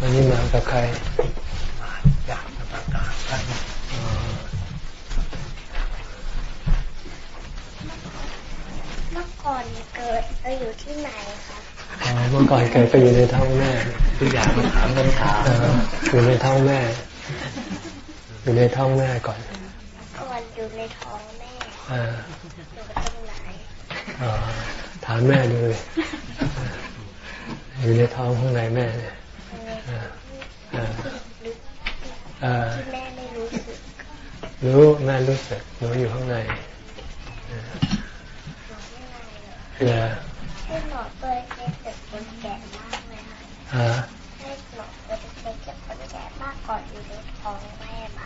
วันนี้มากับใครมาอยากมาประกาศท่านเมื่อก่อนเกิดเราอยู่ที่ไหนครับเมื่อก่อนเกิดก็อยู่ในท้องแม่ทุกอย่างมาถามคำถามอยู่ในท้องแม่ อยู่ในท้องแม่ก่อน ก่อนอยู่ในท้องแม่อ่าอยู่ตรงไหนถามแม่ดูเลยอยู่ในท้องข้างในแม่เนี่ย ที่แม่ไม่รู้สึกรู้แม่รู้สึกหนูอยู่ข้างในเหรอให้หมอเปิดเล็กเด็กคนแก่มากเลยค่ะให้หมอเปิดเล็กเด็กคนแก่มากก่อนอยู่ในท้องแม่ไหม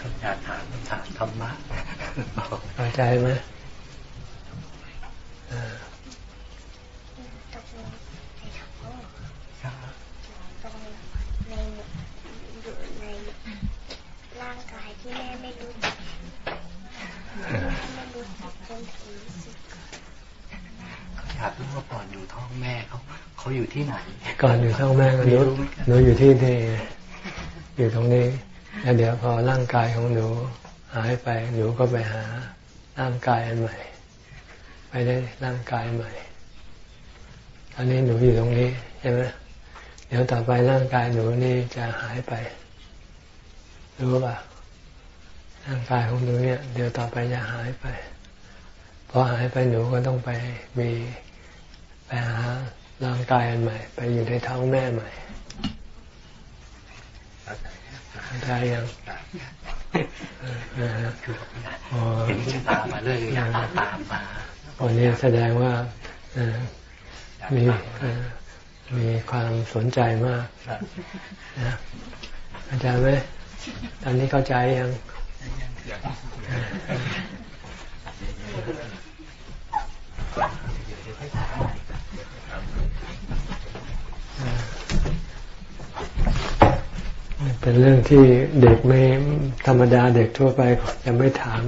คำถามถามถามธรรมะเข้าใจไหมเขาอยู่ที่ไหนก่อนอยู่ท้องแม่ก็รู้ หนูอยู่ที่นี่อยู่ตรงนี้แล้วเดี๋ยวพอร่างกายของหนูหายไปหนูก็ไปหาร่างกายอันใหม่ ไปได้ร่างกายใหม่ตอนนี้หนูอยู่ตรงนี้ใช่ไหมเดี๋ยวต่อไปร่างกายหนูนี่จะหายไป รู้ป่ะร่างกายของหนูเนี่ย เดี๋ยวต่อไปจะหายไปพอหายไปหนูก็ต้องไปมีไปหาร่างกายอันใหม่ ไปอยู่ในท้องแม่ใหม่ ได้ยังเห็นชะตามาเรื่อยอยากตามมาวันนี้แสดงว่ามีมีความสนใจมากนะอาจารย์ไหมตอนนี้เข้าใจยัง เป็นเรื่องที่เด็กไม่ธรรมดาเด็กทั่วไปจะไม่ถาม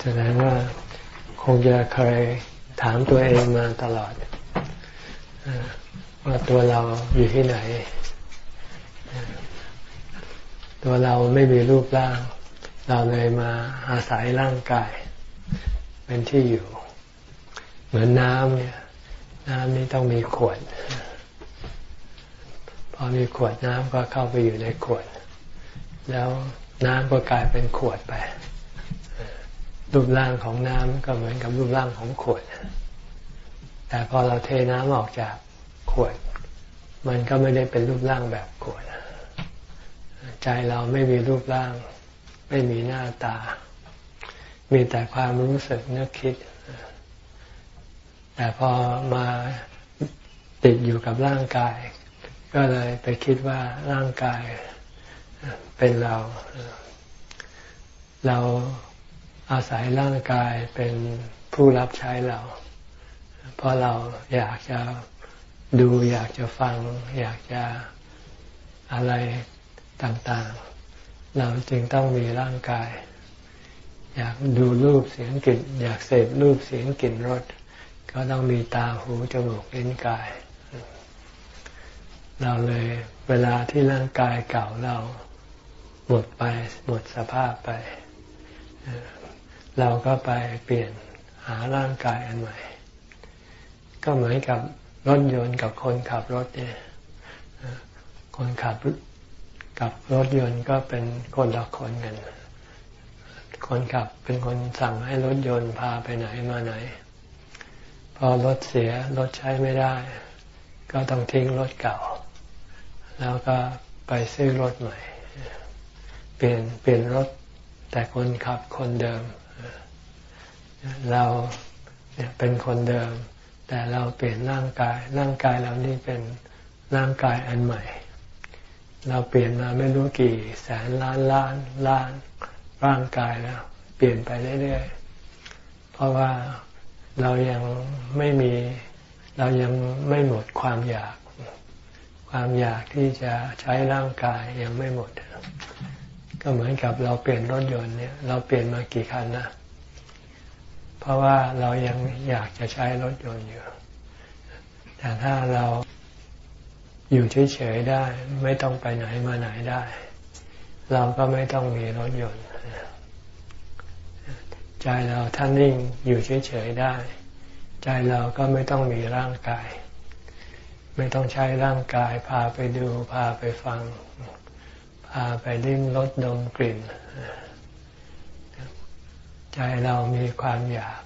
แสดงว่าคงจะเคยถามตัวเองมาตลอดว่าตัวเราอยู่ที่ไหน ตัวเราไม่มีรูปร่าง เราเลยมาอาศัยร่างกาย เป็นที่อยู่ เหมือนน้ำเนี่ย น้ำนี้ต้องมีขวดพ อมีขวดน้ำก็เข้าไปอยู่ในขวด แล้วน้ำก็กลายเป็นขวดไป รูปร่างของน้ำก็เหมือนกับรูปร่างของขวด แต่พอเราเทน้ำออกจากขวด มันก็ไม่ได้เป็นรูปร่างแบบขวด ใจเราไม่มีรูปร่าง ไม่มีหน้าตา มีแต่ความรู้สึกนึกคิด แต่พอมาติดอยู่กับร่างกาย ก็เลยไปคิดว่าร่างกายเป็นเรา เราอาศัยร่างกายเป็นผู้รับใช้เรา เพราะเราอยากจะดูอยากจะฟัง อยากจะอะไรต่างๆ เราจึงต้องมีร่างกาย อยากดูรูปเสียงกลิ่นอยากเสพรูปเสียงกลิ่นรสก็ต้องมีตาหูจมูกลิ้นกาย เราเลยเวลาที่ร่างกายเก่าเราหมดไปหมดสภาพไป เราก็ไปเปลี่ยนหาร่างกายอันใหม่ ก็เหมือนกับรถยนต์กับคนขับรถเนี่ยคนขับกับรถยนต์ก็เป็นคนละคนกัน คนขับเป็นคนสั่งให้รถยนต์พาไปไหนมาไหน พอรถเสียรถใช้ไม่ได้ ก็ต้องทิ้งรถเก่า แล้วก็ไปซื้อรถใหม่ เปลี่ยนเปลี่ยนรถแต่คนขับคนเดิม เราเนี่ยเป็นคนเดิม แต่เราเปลี่ยนร่างกาย ร่างกายเรานี่เป็นร่างกายอันใหม่ เราเปลี่ยนมาไม่รู้กี่แสนล้านล้านล้านร่างกายแล้วเปลี่ยนไปเรื่อยๆ เพราะว่าเรายังไม่มีเรายังไม่หมดความอยาก ความอยากที่จะใช้ร่างกายยังไม่หมด ก็เหมือนกับเราเปลี่ยนรถยนต์เนี่ย เราเปลี่ยนมากี่คันนะเพราะว่าเรายังอยากจะใช้รถยนต์อยู่ แต่ถ้าเราอยู่เฉยๆได้ ไม่ต้องไปไหนมาไหนได้ เราก็ไม่ต้องมีรถยนต์ใจเราท่านิ่งอยู่เฉยๆได้ ใจเราก็ไม่ต้องมีร่างกาย ไม่ต้องใช้ร่างกาย พาไปดู พาไปฟัง พาไปลิ้มรสดมกลิ่น ใจเรามีความอยาก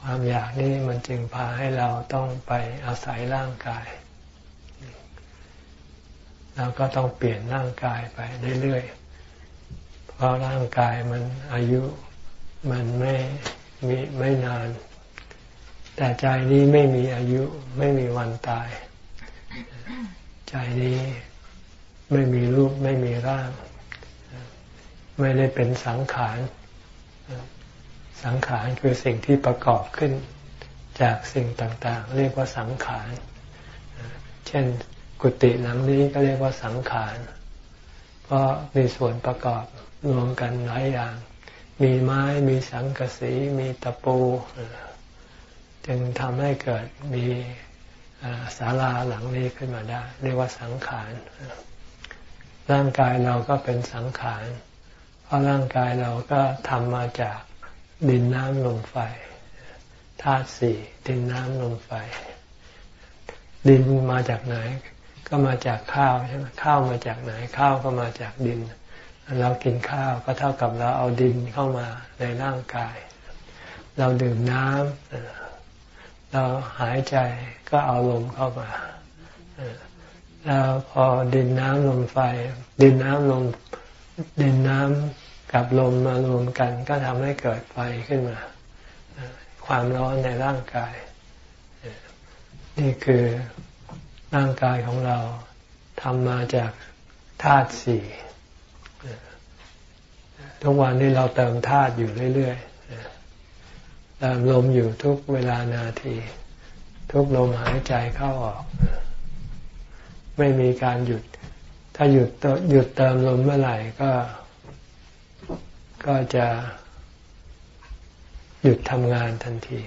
ความอยากนี่มันจึงพาให้เราต้องไปอาศัยร่างกายเราก็ต้องเปลี่ยนร่างกายไปเรื่อยๆ เพราะร่างกายมันอายุมันไม่มีไม่นาน แต่ใจนี้ไม่มีอายุไม่มีวันตาย ใจนี้ไม่มีรูปไม่มีร่าง ไม่ได้เป็นสังขาร สังขารคือสิ่งที่ประกอบขึ้นจากสิ่งต่างๆ เรียกว่าสังขาร เช่นกุฏิหลังนี้ก็เรียกว่าสังขาร เพราะมีส่วนประกอบรวมกันหลายอย่าง มีไม้ มีสังกะสี มีตะปู จึงทำให้เกิดมีศาลาหลังนี้ขึ้นมาได้ เรียกว่าสังขาร ร่างกายเราก็เป็นสังขาร เพราะร่างกายเราก็ทำมาจากดินน้ำลมไฟธาตุสี่ดินน้ำลมไฟ ดินมาจากไหน ก็มาจากข้าวใช่ไหมข้าวมาจากไหน ข้าวก็มาจากดิน เรากินข้าวก็เท่ากับเราเอาดินเข้ามาในร่างกาย เราดื่มน้ำ เราหายใจก็เอาลมเข้ามาแล้วพอดินน้ำลมไฟ ดินน้ำลมดินน้ำกับลมมารวมกัน ก็ทำให้เกิดไฟขึ้นมา ความร้อนในร่างกาย นี่คือร่างกายของเราทำมาจากธาตุสี่ทุกวันนี้เราเติมธาตุอยู่เรื่อยๆ ลมอยู่ทุกเวลานาที ทุกลมหายใจเข้าออก ไม่มีการหยุด ถ้าหยุดหยุดเติมลมเมื่อไหร่ก็ ก็จะ หยุดทำงานทันที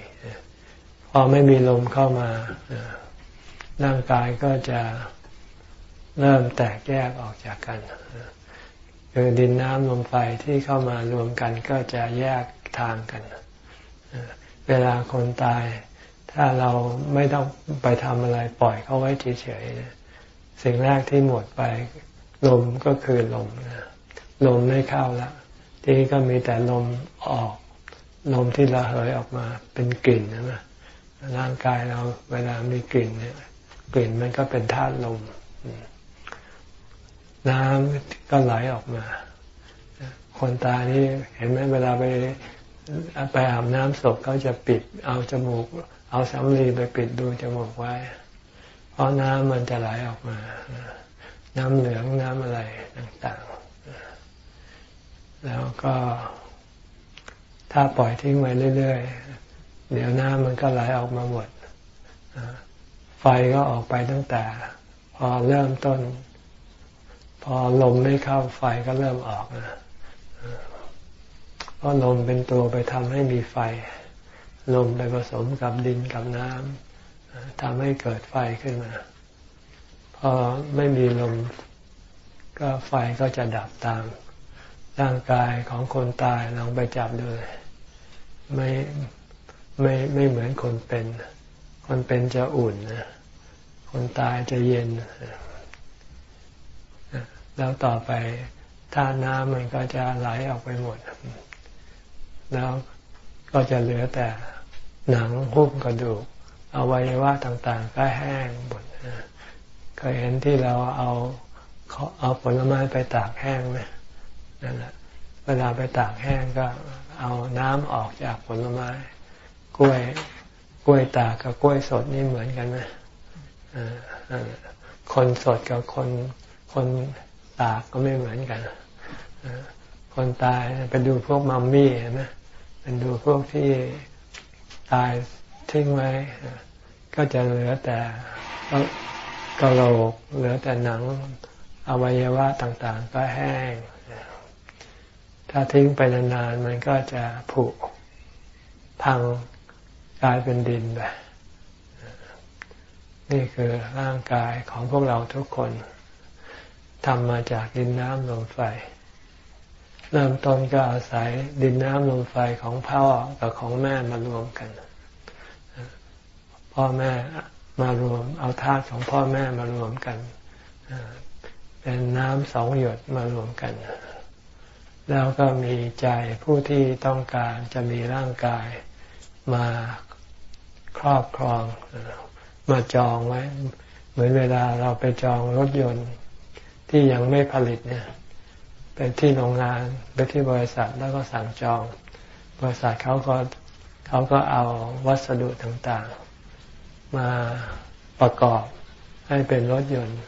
พอไม่มีลมเข้ามาร่างกายก็จะเริ่มแตกแยกออกจากกันคือดินน้ำลมไฟที่เข้ามารวมกันก็จะแยกทางกัน เวลาคนตาย ถ้าเราไม่ต้องไปทำอะไรปล่อยเขาไว้เฉยๆสิ่งแรกที่หมดไปลมก็คือลมลมไม่เข้าละทีนี้ก็มีแต่ลมออก ลมที่ระเหยออกมาเป็นกลิ่นนะ ร่างกายเราเวลามีกลิ่นเนี่ย กลิ่นมันก็เป็นธาตุลม น้ำก็ไหลออกมา คนตานี่เห็นไหมเวลาไป ไปอาบน้ำศพเขาจะปิดเอาจมูก เอาสำลีไปปิดดูจมูกไว้ เพราะน้ำมันจะไหลออกมา น้ำเหลืองน้ำอะไรต่างๆ แล้วก็ถ้าปล่อยทิ้งไว้เรื่อยๆ เดี๋ยวน้ำมันก็ไหลออกมาหมด ไฟก็ออกไปตั้งแต่ พอเริ่มต้น พอลมไม่เข้าไฟก็เริ่มออกนะ เพราะลมเป็นตัวไปทำให้มีไฟ ลมไปผสมกับดินกับน้ำทำให้เกิดไฟขึ้นมา พอไม่มีลมก็ไฟก็จะดับตาม ร่างกายของคนตายลองไปจับดูไม่ไม่ไม่เหมือนคนเป็น คนเป็นจะอุ่นนะคนตายจะเย็น แล้วต่อไปถ้าน้ำมันก็จะไหลออกไปหมด แล้วก็จะเหลือแต่หนังหุ้มกระดูกอวัยวะต่างๆ ก็แห้งหมดเคยเห็นที่เราเอาเอาผลไม้ไปตากแห้งไหมนั่นแหละเวลาไปตากแห้งก็เอาน้ำออกจากผลไม้ กล้วยกล้วยตากกับกล้วยสดนี่เหมือนกันไหมคนสดกับคนคนตากก็ไม่เหมือนกันคนตายไปดูพวกมัมมี่เห็นไหม เป็นดูพวกที่ตายทิ้งไว้ ก็จะเหลือแต่กระโหลก เหลือแต่หนังอวัยวะต่างๆ ก็แห้ง ถ้าทิ้งไปนานๆ มันก็จะผุพังกลายเป็นดินไปนี่คือร่างกายของพวกเราทุกคนทำมาจากดินน้ำลมไฟ เริ่มต้นก็อาศัยดินน้ำลมไฟของพ่อกับของแม่มารวมกัน พ่อแม่มารวมเอาธาตุของพ่อแม่มารวมกันเป็นน้ำสองหยดมารวมกัน แล้วก็มีใจผู้ที่ต้องการจะมีร่างกายมาครอบครอง มาจองไว้ เหมือนเวลาเราไปจองรถยนต์ที่ยังไม่ผลิตเนี่ย เป็นที่โรงงานไปที่บริษัทแล้วก็สั่งจอง บริษัทเขาก็เขาก็เอาวัสดุต่างๆ มาประกอบให้เป็นรถยนต์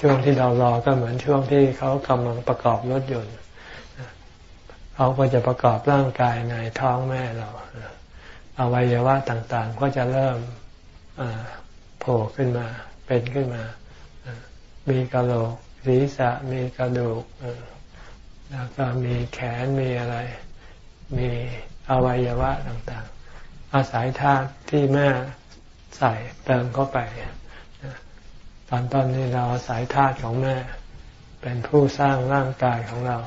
ช่วงที่เรารอก็เหมือนช่วงที่เขากำลังประกอบรถยนต์เขาก็จะประกอบร่างกายในท้องแม่เราอวัยวะต่างๆ ก็จะเริ่มโผล่ขึ้นมา เป็นขึ้นมา มีกระโหลก ศีรษะมีกระดูกแล้วก็มีแขนมีอะไร มีอวัยวะต่างๆ อาศัยธาตุที่แม่ใส่เติมเข้าไป ตอนต้นนี้เราอาศัยธาตุของแม่ เป็นผู้สร้างร่างกายของเรา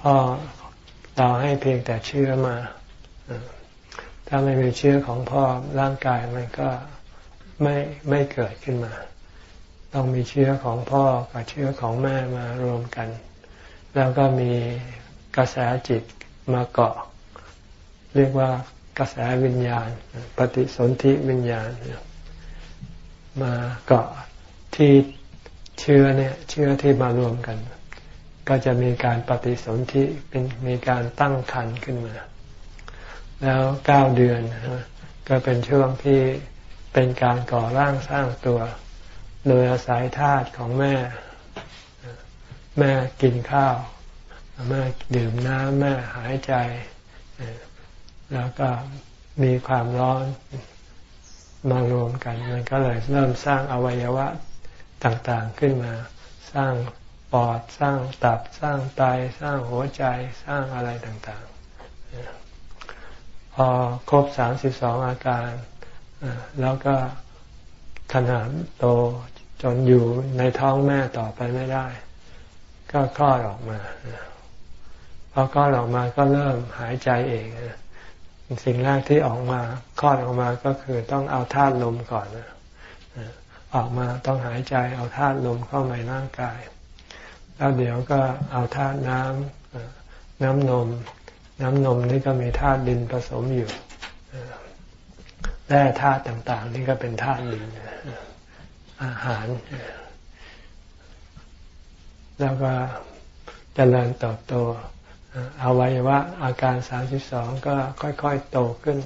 พ่อเราให้เพียงแต่เชื้อมา ถ้าไม่มีเชื้อของพ่อร่างกายมันก็ไม่ไม่เกิดขึ้นมา ต้องมีเชื้อของพ่อกับเชื้อของแม่มารวมกัน แล้วก็มีกระแสจิตมาเกาะ เรียกว่ากระแสวิญญาณ ปฏิสนธิวิญญาณ มาเกาะที่เชื้อเนี่ยเชื้อที่มารวมกัน ก็จะมีการปฏิสนธิเป็นมีการตั้งคันขึ้นมา แล้วเก้าเดือนก็เป็นช่วงที่เป็นการก่อร่างสร้างตัว โดยอาศัยธาตุของแม่ แม่กินข้าว แม่ดื่มน้ำแม่หายใจ แล้วก็มีความร้อนมารวมกัน มันก็เลยเริ่มสร้างอวัยวะต่างๆขึ้นมา สร้างปอดสร้างตับสร้างไตสร้างหัวใจสร้างอะไรต่างๆ พอครบสามสิบสองอาการแล้วก็ ขนาดโตจนอยู่ในท้องแม่ต่อไปไม่ได้ ก็คลอดออกมาพอคลอดออกมาก็เริ่มหายใจเองสิ่งแรกที่ออกมาคลอดออกมาก็คือต้องเอาธาตุลมก่อนออกมาต้องหายใจเอาธาตุลมเข้าในร่างกาย แล้วเดี๋ยวก็เอาธาตุน้ำน้ำนม น้ำนมนี่ก็มีธาตุดินผสมอยู่ แร่ธาตุต่าง ๆ นี่ก็เป็นธาตุดินอาหาร แล้วก็จเจริญเติบโตอวัยวะอาการสามสิบสองก็ค่อย ๆ โตขึ้น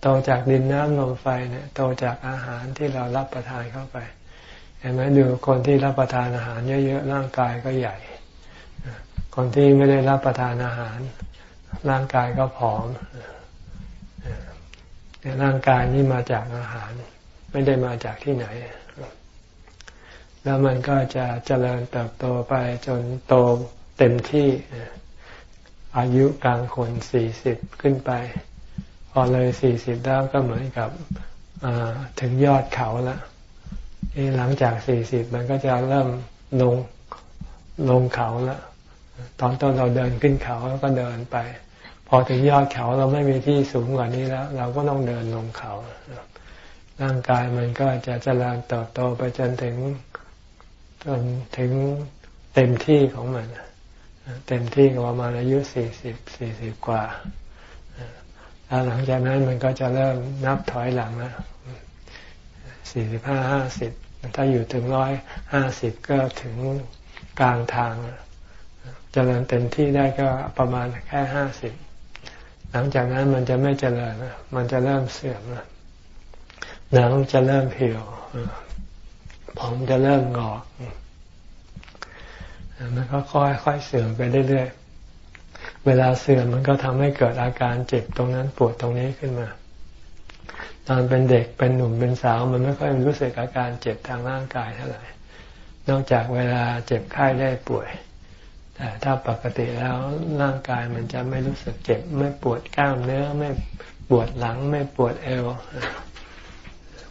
โตจากดินน้ำลมไฟเนี่ยโตจากอาหารที่เรารับประทานเข้าไป เห็นไหมดูคนที่รับประทานอาหารเยอะๆร่างกายก็ใหญ่ คนที่ไม่ได้รับประทานอาหาร ร่างกายก็ผอม ร่างกายนี้มาจากอาหาร ไม่ได้มาจากที่ไหน แล้วมันก็จะเจริญเติบโตไปจนโตเต็มที่อายุกลางคนสี่สิบขึ้นไป พอเลยสี่สิบแล้วก็เหมือนกับถึงยอดเขาแล้วหลังจากสี่สิบมันก็จะเริ่มลงลงเขาแล้วตอนต้นเราเดินขึ้นเขาแล้วก็เดินไป พอถึงยอดเขาเราไม่มีที่สูงกว่านี้แล้ว เราก็ต้องเดินลงเขา ร่างกายมันก็จะเจริญเติบโตไปจนถึงจนถึงเต็มที่ของมัน เต็มที่ก็ประมาณอายุสี่สิบสี่สิบกว่าแล้วหลังจากนั้นมันก็จะเริ่มนับถอยหลังแล้วสี่สิบห้าห้าสิบถ้าอยู่ถึงร้อยห้าสิบก็ถึงกลางทางเจริญเต็มที่ได้ก็ประมาณแค่ห้าสิบ หลังจากนั้นมันจะไม่เจริญมันจะเริ่มเสื่อมหนังจะเริ่มเหี่ยวผมจะเริ่มงอกมันก็ค่อยค่อยเสื่อมไปเรื่อยๆ เวลาเสื่อมมันก็ทำให้เกิดอาการเจ็บตรงนั้นปวดตรงนี้ขึ้นมา ตอนเป็นเด็กเป็นหนุ่มเป็นสาวมันไม่ค่อยรู้สึกอาการเจ็บทางร่างกายเท่าไหร่ นอกจากเวลาเจ็บไข้ได้ป่วย แต่ถ้าปกติแล้วร่างกายมันจะไม่รู้สึกเจ็บ ไม่ปวดกล้ามเนื้อ ไม่ปวดหลัง ไม่ปวดเอว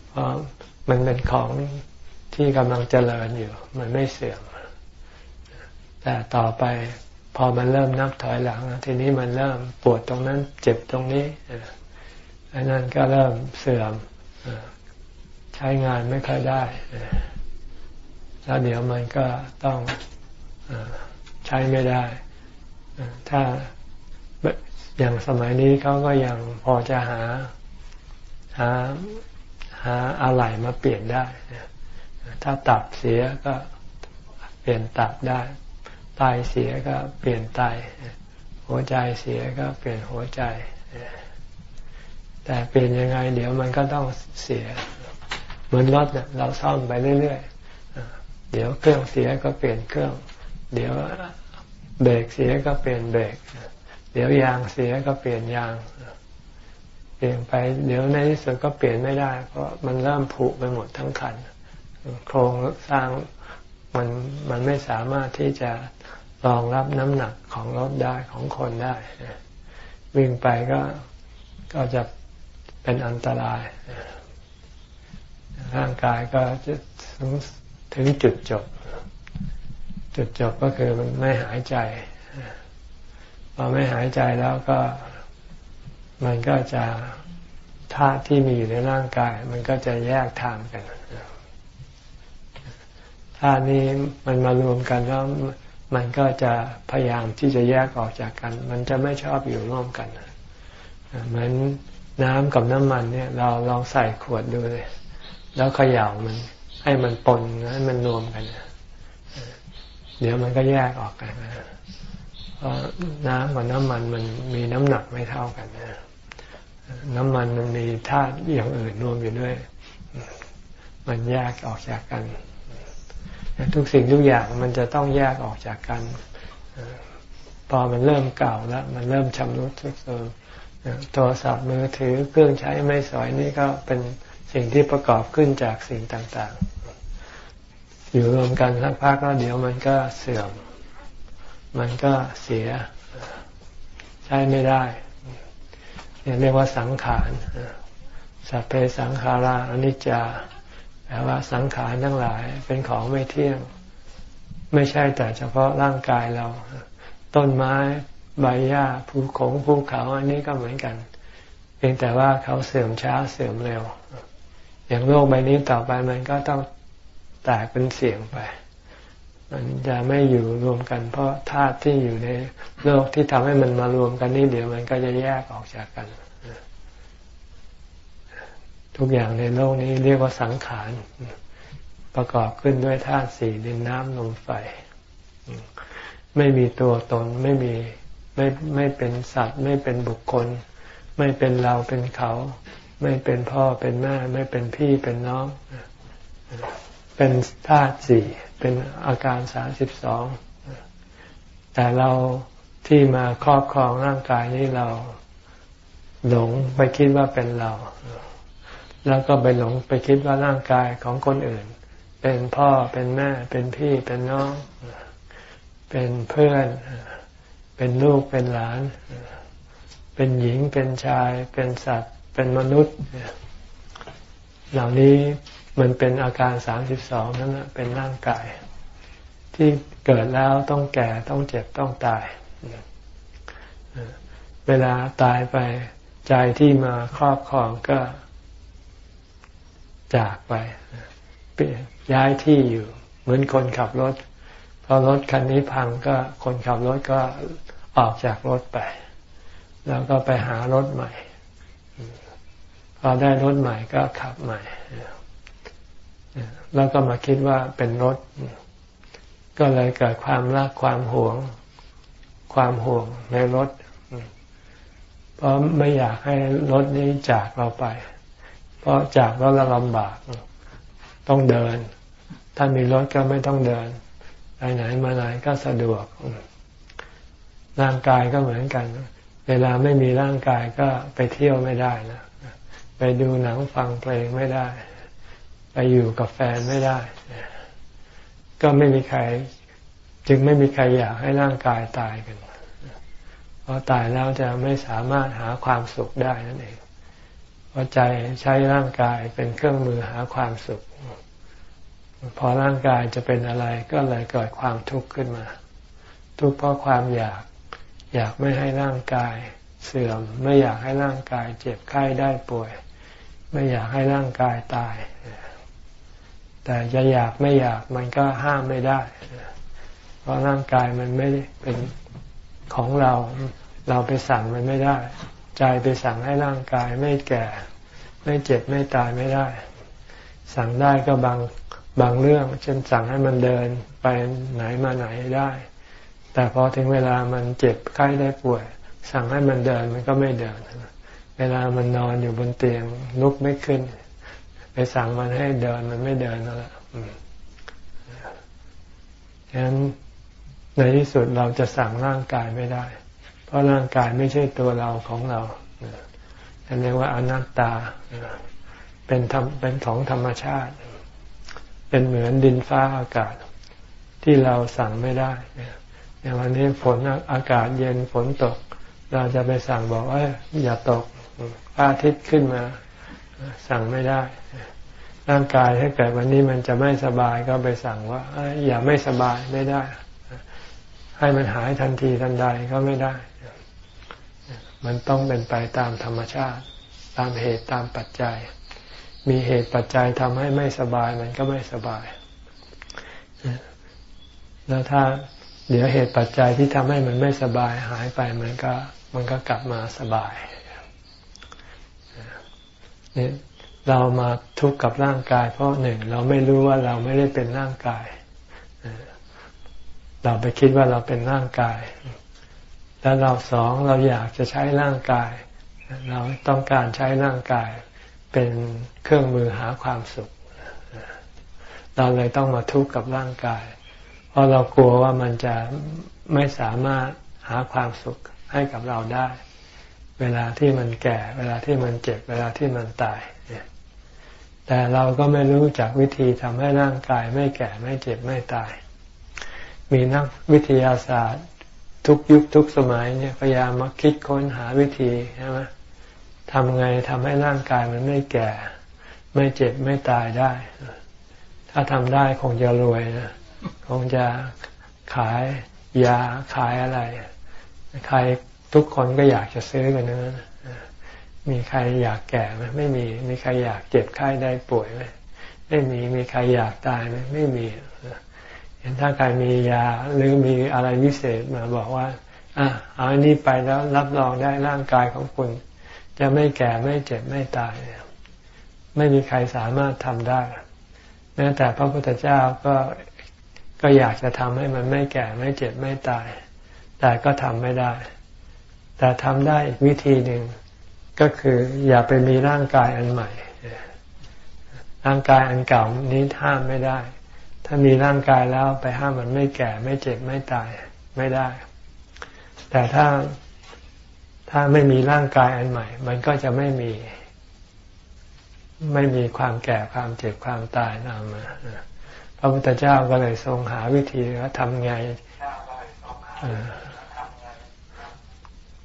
เพราะมันเป็นของที่กำลังเจริญอยู่ มันไม่เสื่อมแต่ต่อไปพอมันเริ่มนับถอยหลัง ทีนี้มันเริ่มปวดตรงนั้น เจ็บตรงนี้อันนั้นก็เริ่มเสื่อมใช้งานไม่ค่อยได้แล้วเดี๋ยวมันก็ต้อง ใช้ไม่ได้ ถ้าอย่างสมัยนี้เขาก็ยังพอจะหาหาหาอะไรมาเปลี่ยนได้ ถ้าตับเสียก็เปลี่ยนตับได้ไตเสียก็เปลี่ยนไต หัวใจเสียก็เปลี่ยนหัวใจ แต่เปลี่ยนยังไง เดี๋ยวมันก็ต้องเสีย เหมือนรถเนี่ยเราซ่อมไปเรื่อยๆเดี๋ยวเครื่องเสียก็เปลี่ยนเครื่อง เดี๋ยวเบรกเสียก็เปลี่ยนเบรก เดี๋ยวยางเสียก็เปลี่ยนยาง เปลี่ยนไป เดี๋ยวในที่สุดก็เปลี่ยนไม่ได้ เพราะมันเริ่มผุไปหมดทั้งคัน โครงสร้างมันมันไม่สามารถที่จะรองรับน้ำหนักของรถได้ของคนได้วิ่งไปก็ก็จะเป็นอันตราย ร่างกายก็จะถึงถึงจุดจบ จุดจบก็คือมันไม่หายใจ พอไม่หายใจแล้วก็มันก็จะธาตุที่มีอยู่ในร่างกาย มันก็จะแยกทางกันธาตุนี้มันมารวมกันแล้วมันก็จะพยายามที่จะแยกออกจากกัน มันจะไม่ชอบอยู่ร่วมกันเหมือนน้ำกับน้ำมันเนี่ย เราลองใส่ขวดดูเลย แล้วเขย่ามัน ให้มันปนให้มันรวมกัน เดี๋ยวมันก็แยกออกกันเพราะน้ำกับน้ำมันมันมีน้ำหนักไม่เท่ากันนะน้ำมันมันมีธาตุอย่างอื่นรวมอยู่ด้วย มันแยกออกจากกัน ทุกสิ่งทุกอย่างมันจะต้องแยกออกจากกัน พอมันเริ่มเก่าแล้ว มันเริ่มชำรุดทุกโทรมโทรศัพท์มือถือเครื่องใช้ไม่สอยนี่ก็เป็นสิ่งที่ประกอบขึ้นจากสิ่งต่างๆ อยู่รวมกันสักพักแล้วเดี๋ยวมันก็เสื่อม มันก็เสีย ใช้ไม่ได้เนี่ยเรียกว่าสังขารสัพเพสังขาราอนิจจาแปลว่าสังขารทั้งหลายเป็นของไม่เที่ยง ไม่ใช่แต่เฉพาะร่างกายเรา ต้นไม้ใบหญ้าภูเขาภูเขา อันนี้ก็เหมือนกัน เพียงแต่ว่าเขาเสื่อมช้าเสื่อมเร็ว อย่างโลกใบนี้ต่อไปมันก็ต้อง แตกเป็นเสียงไป มันจะไม่อยู่รวมกัน เพราะธาตุที่อยู่ในโลกที่ทำให้มันมารวมกันนี่เดี๋ยวมันก็จะแยกออกจากกัน ทุกอย่างในโลกนี้เรียกว่าสังขาร ประกอบขึ้นด้วยธาตุสี่ดินน้ำลมไฟ ไม่มีตัวตนไม่มีไม่ไม่เป็นสัตว์ ไม่เป็นบุคคล ไม่เป็นเราเป็นเขา ไม่เป็นพ่อเป็นแม่ ไม่เป็นพี่เป็นน้อง เป็นธาตุสี่เป็นอาการสามสิบสองแต่เราที่มาครอบครองร่างกายนี้เราหลงไปคิดว่าเป็นเรา แล้วก็ไปหลงไปคิดว่าร่างกายของคนอื่น เป็นพ่อเป็นแม่ เป็นพี่เป็นน้อง เป็นเพื่อน เป็นลูกเป็นหลาน เป็นหญิงเป็นชาย เป็นสัตว์ เป็นมนุษย์ เหล่านี้ มันเป็นอาการสามสิบสองนั่นแหละเป็นร่างกาย ที่เกิดแล้วต้องแก่ต้องเจ็บต้องตาย เวลาตายไปใจที่มาครอบครองก็จากไปย้ายที่อยู่ เหมือนคนขับรถพอรถคันนี้พังก็คนขับรถก็ออกจากรถไป แล้วก็ไปหารถใหม่ พอได้รถใหม่ก็ขับใหม่ แล้วก็มาคิดว่าเป็นรถ ก็เลยเกิดความรักความหวง ความห่วงในรถ เพราะไม่อยากให้รถนี้จากเราไป เพราะจากแล้วเราลำบาก ต้องเดิน ถ้ามีรถก็ไม่ต้องเดินไปไหนมาไหนก็สะดวก ร่างกายก็เหมือนกัน เวลาไม่มีร่างกายก็ไปเที่ยวไม่ได้นะ ไปดูหนังฟังเพลงไม่ได้ ไปอยู่กับแฟนไม่ได้ ก็ไม่มีใคร จึงไม่มีใครอยากให้ร่างกายตายกัน เพราะตายแล้วจะไม่สามารถหาความสุขได้นั่นเองเพราะใจใช้ร่างกายเป็นเครื่องมือหาความสุข พอร่างกายจะเป็นอะไรก็เลยเกิดความทุกข์ขึ้นมา ทุกข์เพราะความอยาก อยากไม่ให้ร่างกายเสื่อม ไม่อยากให้ร่างกายเจ็บไข้ได้ป่วย ไม่อยากให้ร่างกายตาย แต่จะอยากไม่อยากมันก็ห้ามไม่ได้ เพราะร่างกายมันไม่เป็นของเรา เราไปสั่งมันไม่ได้ ใจไปสั่งให้ร่างกายไม่แก่ ไม่เจ็บไม่ตายไม่ได้ สั่งได้ก็บางบางเรื่อง เช่นสั่งให้มันเดินไปไหนมาไหนได้ แต่พอถึงเวลามันเจ็บไข้ได้ป่วย สั่งให้มันเดินมันก็ไม่เดิน เวลามันนอนอยู่บนเตียงลุกไม่ขึ้น ไปสั่งมันให้เดินมันไม่เดินนั่นแหละฉะนั้นในที่สุดเราจะสั่งร่างกายไม่ได้ เพราะร่างกายไม่ใช่ตัวเราของเราเรียกว่าอนัตตา เป็นธรรมเป็นของธรรมชาติ เป็นเหมือนดินฟ้าอากาศ ที่เราสั่งไม่ได้อย่างวันนี้ฝนอากาศเย็นฝนตก เราจะไปสั่งบอกว่าอย่าตกพระอาทิตย์ขึ้นมา สั่งไม่ได้ ร่างกายถ้าเกิดวันนี้มันจะไม่สบายก็ไปสั่งว่าอย่าไม่สบายไม่ได้ ให้มันหายทันทีทันใดก็ไม่ได้ มันต้องเป็นไปตามธรรมชาติ ตามเหตุตามปัจจัย มีเหตุปัจจัยทำให้ไม่สบายมันก็ไม่สบาย แล้วถ้าเดี๋ยวเหตุปัจจัยที่ทำให้มันไม่สบายหายไปมันก็มันก็กลับมาสบาย นี่เรามาทุกข์กับร่างกาย เพราะหนึ่งเราไม่รู้ว่าเราไม่ได้เป็นร่างกาย เราไปคิดว่าเราเป็นร่างกาย แล้วเราสองเราอยากจะใช้ร่างกาย เราต้องการใช้ร่างกาย เป็นเครื่องมือหาความสุข เราเลยต้องมาทุกข์กับร่างกาย เพราะเรากลัวว่ามันจะไม่สามารถหาความสุขให้กับเราได้ เวลาที่มันแก่ เวลาที่มันเจ็บ เวลาที่มันตาย แต่เราก็ไม่รู้จักวิธีทำให้ร่างกายไม่แก่ไม่เจ็บไม่ตาย มีนักวิทยาศาสตร์ทุกยุคทุกสมัยเนี่ยพยายามมาคิดค้นหาวิธีใช่ไหมทำไงทำให้ร่างกายมันไม่แก่ ไม่เจ็บไม่ตายได้ ถ้าทำได้คงจะรวยนะคงจะขายยาขายอะไรใคร ทุกคนก็อยากจะซื้อกันนะมีใครอยากแก่ไหมไม่มี มีใครอยากเจ็บไข้ได้ป่วยไหมไม่มี มีใครอยากตายไหมไม่มีเห็นถ้าใครมียาหรือมีอะไรวิเศษมาบอกว่า อะเอาอันนี้ไปแล้วรับรองได้ร่างกายของคุณ จะไม่แก่ไม่เจ็บไม่ตาย ไม่มีใครสามารถทำได้ แม้แต่พระพุทธเจ้าก็ก็อยากจะทำให้มันไม่แก่ไม่เจ็บไม่ตาย แต่ก็ทำไม่ได้ แต่ทำได้อีกวิธีหนึ่งก็คืออย่าไปมีร่างกายอันใหม่ ร่างกายอันเก่านี้ห้ามไม่ได้ ถ้ามีร่างกายแล้วไปห้ามมันไม่แก่ไม่เจ็บไม่ตายไม่ได้ แต่ถ้าถ้าไม่มีร่างกายอันใหม่ มันก็จะไม่มี ไม่มีความแก่ความเจ็บความตายนำมาพระพุทธเจ้าก็เลยทรงหาวิธีว่าทำไง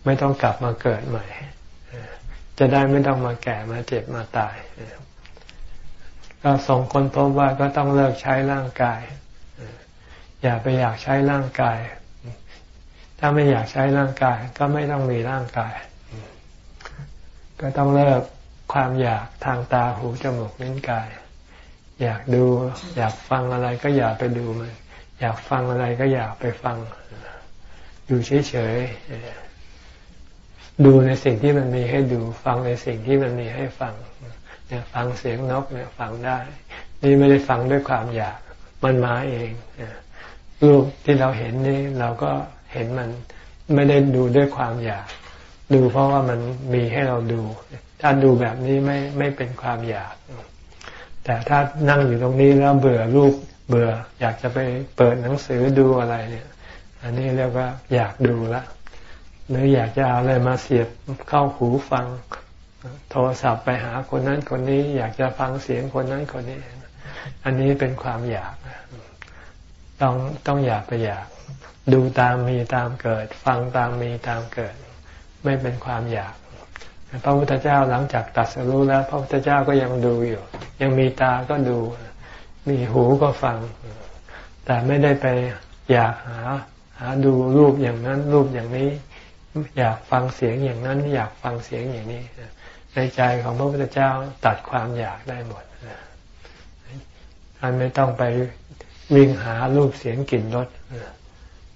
ไม่ต้องกลับมาเกิดใหม่ จะได้ไม่ต้องมาแก่มาเจ็บมาตาย ก็ส่งคนพบว่าก็ต้องเลิกใช้ร่างกาย อย่าไปอยากใช้ร่างกาย ถ้าไม่อยากใช้ร่างกาย ก็ไม่ต้องมีร่างกาย ก็ต้องเลิกความอยากทางตาหูจมูกลิ้นกาย อยากดู อยากฟังอะไรก็อย่าไปดูมันอยากฟังอะไรก็อย่าไปฟัง อยู่เฉยๆ ดูในสิ่งที่มันมีให้ดูฟังในสิ่งที่มันมีให้ฟังเนี่ยฟังเสียงนกเนี่ยฟังได้ นี่ไม่ได้ฟังด้วยความอยากมันมาเองรูปที่เราเห็นนี่เราก็เห็นมันไม่ได้ดูด้วยความอยาก ดูเพราะว่ามันมีให้เราดู ถ้าดูแบบนี้ไม่ไม่เป็นความอยาก แต่ถ้านั่งอยู่ตรงนี้แล้วเบื่อรูปเบื่อ อยากจะไปเปิดหนังสือดูอะไรเนี่ย อันนี้เรียกว่าอยากดูละ หรืออยากจะเอาอะไรมาเสียบเข้าหูฟัง โทรศัพท์ไปหาคนนั้นคนนี้ อยากจะฟังเสียงคนนั้นคนนี้ อันนี้เป็นความอยาก ต้องต้องอยากไปอยาก ดูตามมีตามเกิด ฟังตามมีตามเกิด ไม่เป็นความอยาก พระพุทธเจ้าหลังจากตัดสรู้แล้ว พระพุทธเจ้าก็ยังดูอยู่ ยังมีตาก็ดู มีหูก็ฟัง แต่ไม่ได้ไปอยากหา หาดูรูปอย่างนั้นรูปอย่างนี้ อยากฟังเสียงอย่างนั้น อยากฟังเสียงอย่างนี้ ในใจของพระพุทธเจ้าตัดความอยากได้หมดท่านไม่ต้องไปวิ่งหารูปเสียงกลิ่นรส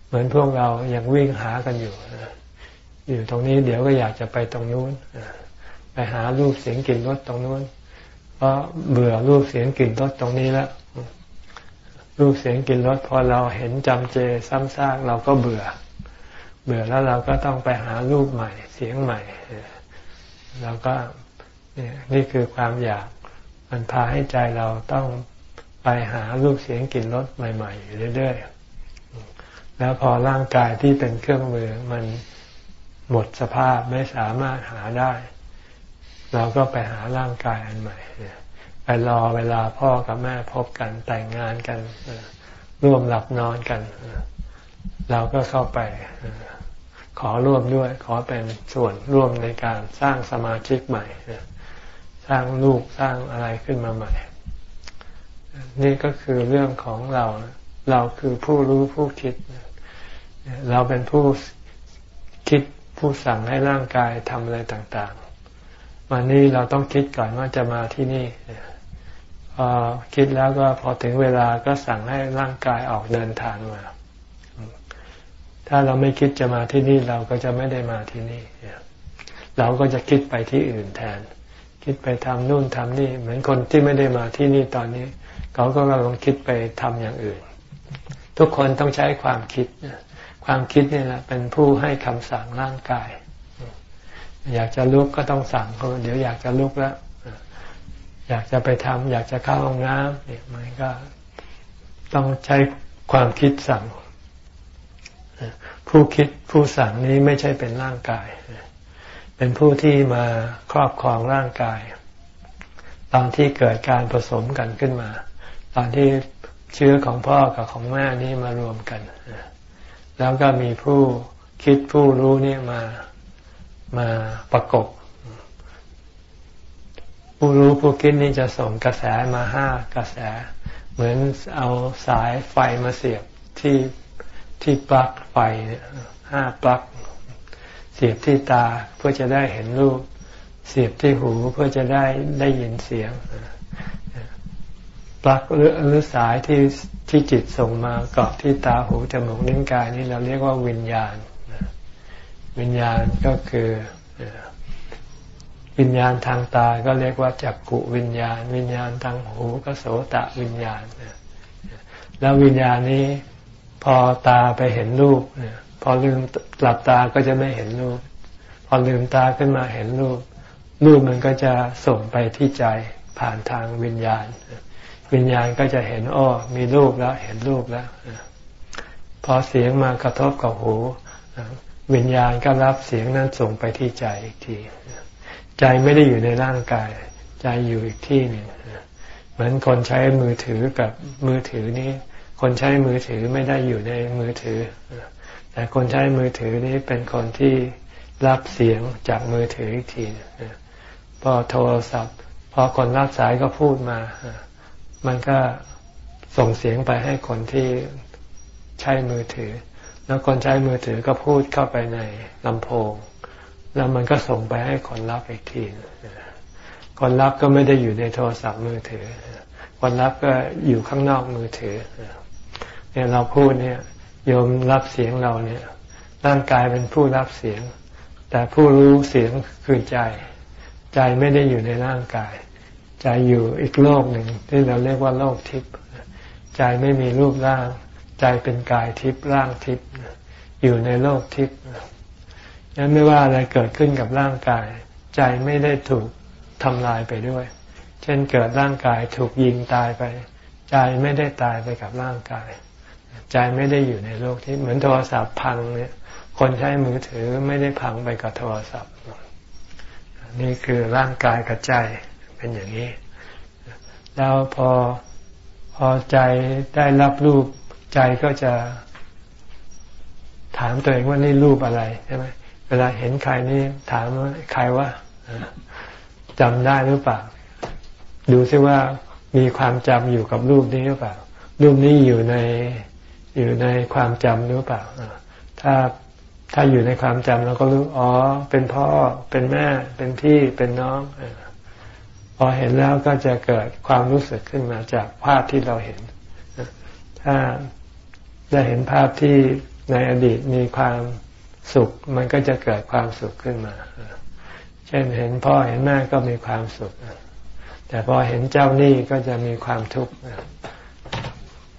เหมือนพวกเรายังวิ่งหากันอยู่อยู่ตรงนี้เดี๋ยวก็อยากจะไปตรงนู้นไปหารูปเสียงกลิ่นรสตรงนู้นเพราะเบื่อรูปเสียงกลิ่นรสตรงนี้แล้วรูปเสียงกลิ่นรสพอเราเห็นจำเจซ้ำซากเราก็เบื่อ เบื่อแล้วเราก็ต้องไปหารูปใหม่ เสียงใหม่เราก็นี่คือความอยากมันพาให้ใจเราต้องไปหารูปเสียงกลิ่นรสใหม่ๆอยู่เรื่อยๆ แล้วพอร่างกายที่เป็นเครื่องมือมันหมดสภาพไม่สามารถหาได้ เราก็ไปหาร่างกายอันใหม่ไปรอเวลาพ่อกับแม่พบกันแต่งงานกันร่วมหลับนอนกัน เราก็เข้าไปขอร่วมด้วย ขอเป็นส่วนร่วมในการสร้างสมาชิกใหม่ สร้างลูกสร้างอะไรขึ้นมาใหม่ นี่ก็คือเรื่องของเราเราคือผู้รู้ผู้คิด เราเป็นผู้คิดผู้สั่งให้ร่างกายทำอะไรต่างๆ วันนี้เราต้องคิดก่อนว่าจะมาที่นี่พอคิดแล้วก็พอถึงเวลาก็สั่งให้ร่างกายออกเดินทางมา ถ้าเราไม่คิดจะมาที่นี่เราก็จะไม่ได้มาที่นี่ เราก็จะคิดไปที่อื่นแทน คิดไปทำนู่นทำนี่ เหมือนคนที่ไม่ได้มาที่นี่ตอนนี้ เขาก็กำลังคิดไปทำอย่างอื่น ทุกคนต้องใช้ความคิด ความคิดนี่แหละเป็นผู้ให้คำสั่งร่างกาย อยากจะลุกก็ต้องสั่งเขาเดี๋ยวอยากจะลุกแล้วอยากจะไปทำอยากจะเข้าห้องน้ำเนี่ยมันก็ต้องใช้ความคิดสั่ง ผู้คิดผู้สั่งนี้ไม่ใช่เป็นร่างกาย เป็นผู้ที่มาครอบครองร่างกาย ตอนที่เกิดการผสมกันขึ้นมา ตอนที่เชื้อของพ่อกับของแม่นี้มารวมกัน แล้วก็มีผู้คิดผู้รู้นี่มามาประกบ ผู้รู้ผู้คิดนี่จะส่งกระแสมาห้ากระแส เหมือนเอาสายไฟมาเสียบที่ ที่ปลั๊กไฟห้าปลั๊กเสียบที่ตาเพื่อจะได้เห็นรูป เสียบที่หูเพื่อจะได้ได้ยินเสียงปลั๊กหรือหรือสายที่ที่จิตส่งมาเกาะที่ตาหูจมูกลิ้นกายนี่เราเรียกว่าวิญญาณ วิญญาณก็คือวิญญาณทางตาก็เรียกว่าจักกุวิญญาณ วิญญาณทางหูก็โสตะวิญญาณ แล้ววิญญาณนี้ พอตาไปเห็นรูปพอลืมหลับตาก็จะไม่เห็นรูป พอลืมตาขึ้นมาเห็นรูป รูปมันก็จะส่งไปที่ใจผ่านทางวิญญาณ วิญญาณก็จะเห็นอ้อมีรูปแล้วเห็นรูปแล้ว พอเสียงมากระทบกับหูวิญญาณก็รับเสียงนั้นส่งไปที่ใจอีกที ใจไม่ได้อยู่ในร่างกาย ใจอยู่อีกที่หนึ่งเหมือนคนใช้มือถือกับมือถือนี้ คนใช้มือถือไม่ได้อยู่ในมือถือ แต่คนใช้มือถือนี้เป็นคนที่รับเสียงจากมือถืออีกทีพอโทรศัพท์ พอคนรับสายก็พูดมา มันก็ส่งเสียงไปให้คนที่ใช้มือถือ แล้วคนใช้มือถือก็พูดเข้าไปในลำโพง แล้วมันก็ส่งไปให้คนรับอีกทีคนรับก็ไม่ได้อยู่ในโทรศัพท์มือถือคนรับก็อยู่ข้างนอกมือถือ เนี่ยเราพูดเนี่ยโยมรับเสียงเราเนี่ย ร่างกายเป็นผู้รับเสียง แต่ผู้รู้เสียงคือใจ ใจไม่ได้อยู่ในร่างกาย ใจอยู่อีกโลกหนึ่งที่เราเรียกว่าโลกทิพย์ใจไม่มีรูปร่าง ใจเป็นกายทิพย์ร่างทิพย์อยู่ในโลกทิพย์นั้นไม่ว่าอะไรเกิดขึ้นกับร่างกาย ใจไม่ได้ถูกทำลายไปด้วย เช่นเกิดร่างกายถูกยิงตายไป ใจไม่ได้ตายไปกับร่างกาย ใจไม่ได้อยู่ในโลกที่เหมือนโทรศัพท์พังเนี่ย คนใช้มือถือไม่ได้พังไปกับโทรศัพท์ นี่คือร่างกายกับใจเป็นอย่างนี้ แล้วพอพอใจได้รับรูปใจก็จะถามตัวเองว่านี่รูปอะไรใช่ไหมเวลาเห็นใครนี่ถามว่าใครว่าจำได้หรือเปล่า ดูซิว่ามีความจำอยู่กับรูปนี้หรือเปล่า รูปนี้อยู่ใน อยู่ในความจำหรือเปล่าถ้าถ้าอยู่ในความจำเราก็รู้อ๋อ เป็นพ่อเป็นแม่ เป็นพี่เป็นน้องพอเห็นแล้วก็จะเกิดความรู้สึกขึ้นมาจากภาพที่เราเห็น ถ้าได้เห็นภาพที่ในอดีตมีความสุข มันก็จะเกิดความสุขขึ้นมา เช่นเห็นพ่อเห็นแม่ก็มีความสุข แต่พอเห็นเจ้าหนี้ก็จะมีความทุกข์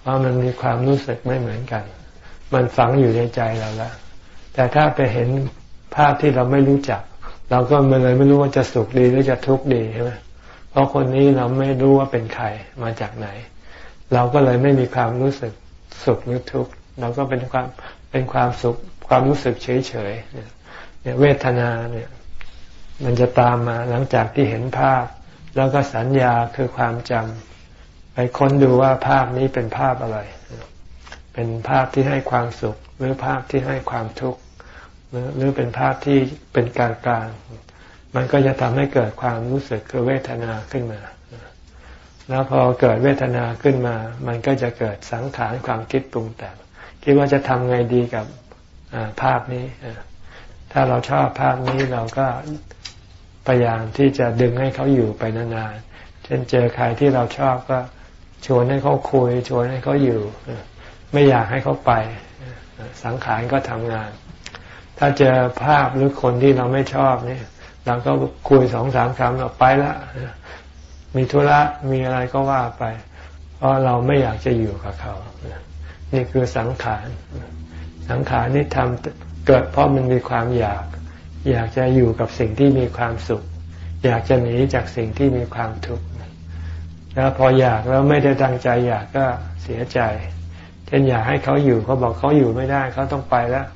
เพราะมันมีความรู้สึกไม่เหมือนกัน มันฝังอยู่ในใจเราแล้วแต่ถ้าไปเห็นภาพที่เราไม่รู้จัก เราก็เลยไม่รู้ว่าจะสุขดีหรือจะทุกข์ดีใช่ไหมเพราะคนนี้เราไม่รู้ว่าเป็นใครมาจากไหน เราก็เลยไม่มีความรู้สึกสุขหรือทุกข์เราก็เป็นความเป็นความสุขความรู้สึกเฉยเฉยเนี่ยเวทนาเนี่ย มันจะตามมาหลังจากที่เห็นภาพ แล้วก็สัญญาคือความจำ ไปค้นดูว่าภาพนี้เป็นภาพอะไร เป็นภาพที่ให้ความสุข หรือภาพที่ให้ความทุกข์หรือเป็นภาพที่เป็นกลางกลางมันก็จะทำให้เกิดความรู้สึกคือเวทนาขึ้นมา แล้วพอเกิดเวทนาขึ้นมา มันก็จะเกิดสังขารความคิดปรุงแต่งคิดว่าจะทำไงดีกับภาพนี้ ถ้าเราชอบภาพนี้เราก็พยายามที่จะดึงให้เขาอยู่ไปนานๆ เช่นเจอใครที่เราชอบก็ ชวนให้เขาคุย ชวนให้เขาอยู่ ไม่อยากให้เขาไป สังขารก็ทำงาน ถ้าเจอภาพหรือคนที่เราไม่ชอบนี่เราก็คุยสองสามคำเราไปละมีธุระมีอะไรก็ว่าไป เพราะเราไม่อยากจะอยู่กับเขา นี่คือสังขาร สังขารนี่ทำเกิดเพราะมันมีความอยาก อยากจะอยู่กับสิ่งที่มีความสุข อยากจะหนีจากสิ่งที่มีความทุกข์ แล้วพออยากแล้วไม่ได้ตั้งใจอยากก็เสียใจ เช่นอยากให้เขาอยู่เขาบอกเขาอยู่ไม่ได้เขาต้องไปแล้ว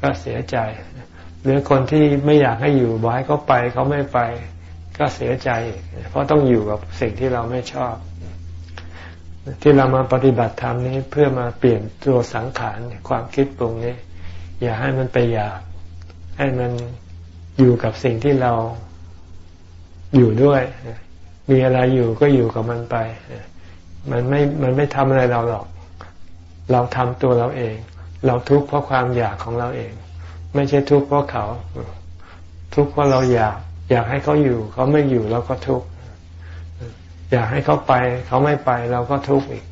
ก็เสียใจ หรือคนที่ไม่อยากให้อยู่บอกให้เขาไปเขาไม่ไป ก็เสียใจ เพราะต้องอยู่กับสิ่งที่เราไม่ชอบ ที่เรามาปฏิบัติธรรมนี้เพื่อมาเปลี่ยนตัวสังขารความคิดปรุงนี้ อย่าให้มันไปอยาก ให้มันอยู่กับสิ่งที่เราอยู่ด้วย มีอะไรอยู่ก็อยู่กับมันไป มันไม่ มันไม่ทำอะไรเราหรอก เราทำตัวเราเอง เราทุกข์เพราะความอยากของเราเอง ไม่ใช่ทุกข์เพราะเขา ทุกข์เพราะเราอยาก อยากให้เขาอยู่ เขาไม่อยู่เราก็ทุกข์ อยากให้เขาไป เขาไม่ไปเราก็ทุกข์อีก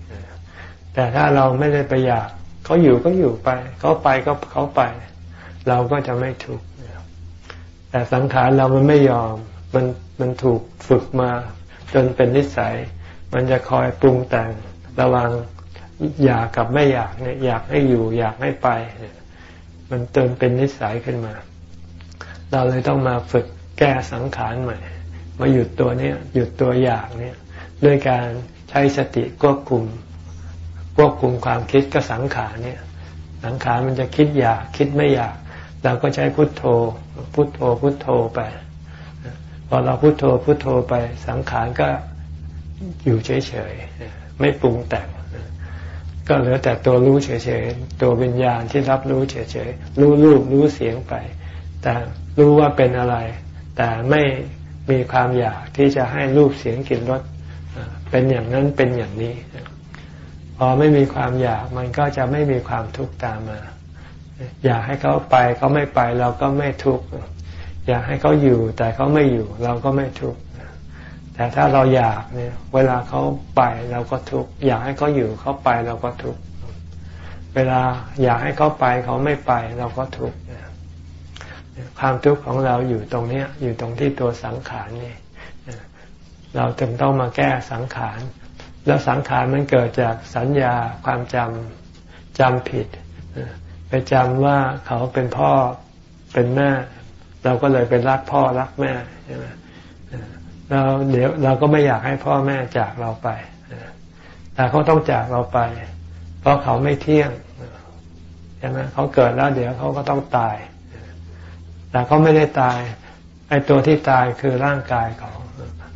แต่ถ้าเราไม่ได้ไปอยาก เขาอยู่ก็อยู่ไป เขาไปก็เขาไป เราก็จะไม่ทุกข์ แต่สังขารเรามันไม่ยอม มัน มันถูกฝึกมา จนเป็นนิสัย มันจะคอยปรุงแต่งระวังอยากกับไม่อยากเนี่ยอยากให้อยู่ อยากให้ไป มันเติมเป็นนิสัยขึ้นมา เราเลยต้องมาฝึกแก้สังขารใหม่ มาหยุดตัวนี้หยุดตัวอยากเนี่ยด้วยการใช้สติควบคุมควบคุมความคิดก็สังขารเนี่ย สังขารมันจะคิดอยากคิดไม่อยาก เราก็ใช้พุทโธ พุทโธพุทโธไป อเราพุทโธพุทโธไปสังขารก็อยู่เฉยๆไม่ปรุงแต่ง ก็เหลือแต่ตัวรู้เฉยๆตัววิญญาณที่รับรู้เฉยๆรู้รูปรู้เสียงไป แต่รู้ว่าเป็นอะไร แต่ไม่มีความอยากที่จะให้รูปเสียงกลิ่นรสเป็นอย่างนั้นเป็นอย่างนี้ พอไม่มีความอยากมันก็จะไม่มีความทุกข์ตามมา อยากให้เขาไปเขาไม่ไปเราก็ไม่ทุกข์ อยากให้เขาอยู่ แต่เขาไม่อยู่ เราก็ไม่ทุกข์แต่ถ้าเราอยากเนี่ย เวลาเขาไปเราก็ทุกข์อยากให้เขาอยู่เขาไปเราก็ทุกข์เวลาอยากให้เขาไปเขาไม่ไปเราก็ทุกข์ความทุกข์ของเราอยู่ตรงเนี้ย อยู่ตรงที่ตัวสังขารนี่เราจึงต้องมาแก้สังขาร แล้วสังขารมันเกิดจากสัญญาความจำจำผิด ไปจำว่าเขาเป็นพ่อเป็นแม่ เราก็เลยไปรักพ่อรักแม่ใช่ไหมเราเดี๋ยวเราก็ไม่อยากให้พ่อแม่จากเราไปแต่เขาต้องจากเราไป เพราะเขาไม่เที่ยงใช่ไหมเขาเกิดแล้วเดี๋ยวเขาก็ต้องตาย แต่เขาไม่ได้ตายไอ้ตัวที่ตายคือร่างกายเขา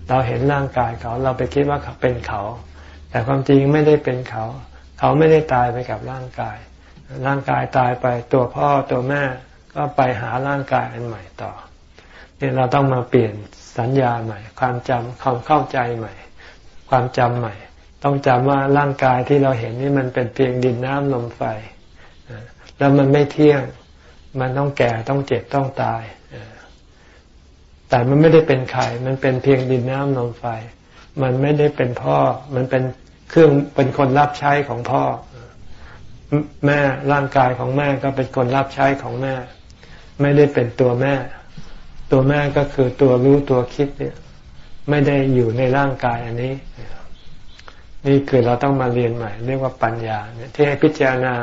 เราเห็นร่างกายเขาเราไปคิดว่าเขาเป็นเขา แต่ความจริงไม่ได้เป็นเขา เขาไม่ได้ตายไปกับร่างกาย ร่างกายตายไปตัวพ่อตัวแม่ ก็ไปหาร่างกายอันใหม่ต่อเนี่ยเราต้องมาเปลี่ยนสัญญาใหม่ ความจำความเข้าใจใหม่ ความจำใหม่ ต้องจำว่าร่างกายที่เราเห็นนี่มันเป็นเพียงดินน้ำลมไฟ แล้วมันไม่เที่ยง มันต้องแก่ต้องเจ็บต้องตาย แต่มันไม่ได้เป็นใครมันเป็นเพียงดินน้ำลมไฟ มันไม่ได้เป็นพ่อ มันเป็นเครื่องเป็นคนรับใช้ของพ่อ แม่ร่างกายของแม่ก็เป็นคนรับใช้ของแม่ ไม่ได้เป็นตัวแม่ ตัวแม่ก็คือตัวรู้ตัวคิดเนี่ย ไม่ได้อยู่ในร่างกายอันนี้ นี่คือเราต้องมาเรียนใหม่ เรียกว่าปัญญาเนี่ยที่ให้พิจารณา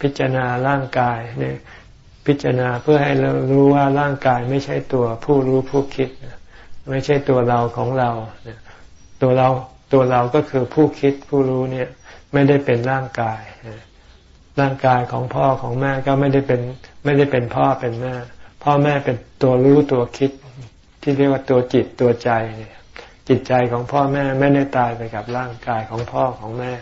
พิจารณาร่างกายเนี่ยพิจารณาเพื่อให้เรารู้ว่าร่างกายไม่ใช่ตัวผู้รู้ผู้คิด ไม่ใช่ตัวเราของเรา ตัวเราตัวเราก็คือผู้คิดผู้รู้เนี่ย ไม่ได้เป็นร่างกาย ร่างกายของพ่อของแม่ก็ไม่ได้เป็นไม่ได้เป็นพ่อเป็นแม่ พ่อแม่เป็นตัวรู้ตัวคิด ที่เรียกว่าตัวจิตตัวใจเนี่ยจิตใจของพ่อแม่ไม่ได้ตายไปกับร่างกายของพ่อของแม่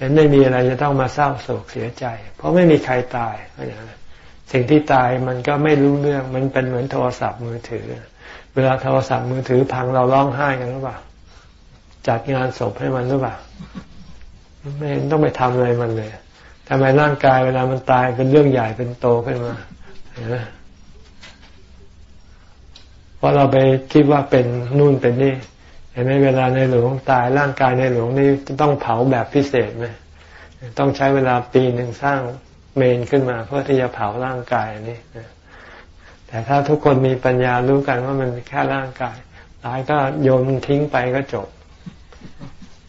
ยังไม่มีอะไรจะต้องมาเศร้าโศกเสียใจ เพราะไม่มีใครตายอย่างนั้นสิ่งที่ตายมันก็ไม่รู้เรื่อง มันเป็นเหมือนโทรศัพท์มือถือ เวลาโทรศัพท์มือถือพังเราร้องไห้กันหรือเปล่า จัดงานศพให้มันหรือเปล่า ไม่ต้องไปทำอะไรมันเลย ทำไมร่างกายเวลามันตายเป็นเรื่องใหญ่เป็นโตขึ้นมาเพราะเราไปคิดว่าเป็นนู่นเป็นนี่เห็นไหมเวลาในหลวงตายร่างกายในหลวงนี่ต้องเผาแบบพิเศษไหมต้องใช้เวลาปีหนึ่งสร้างเมนขึ้นมา เพื่อที่จะเผาร่างกายนี้แต่ถ้าทุกคนมีปัญญารู้กันว่ามันแค่ร่างกายตายก็โยนทิ้งไปก็จบ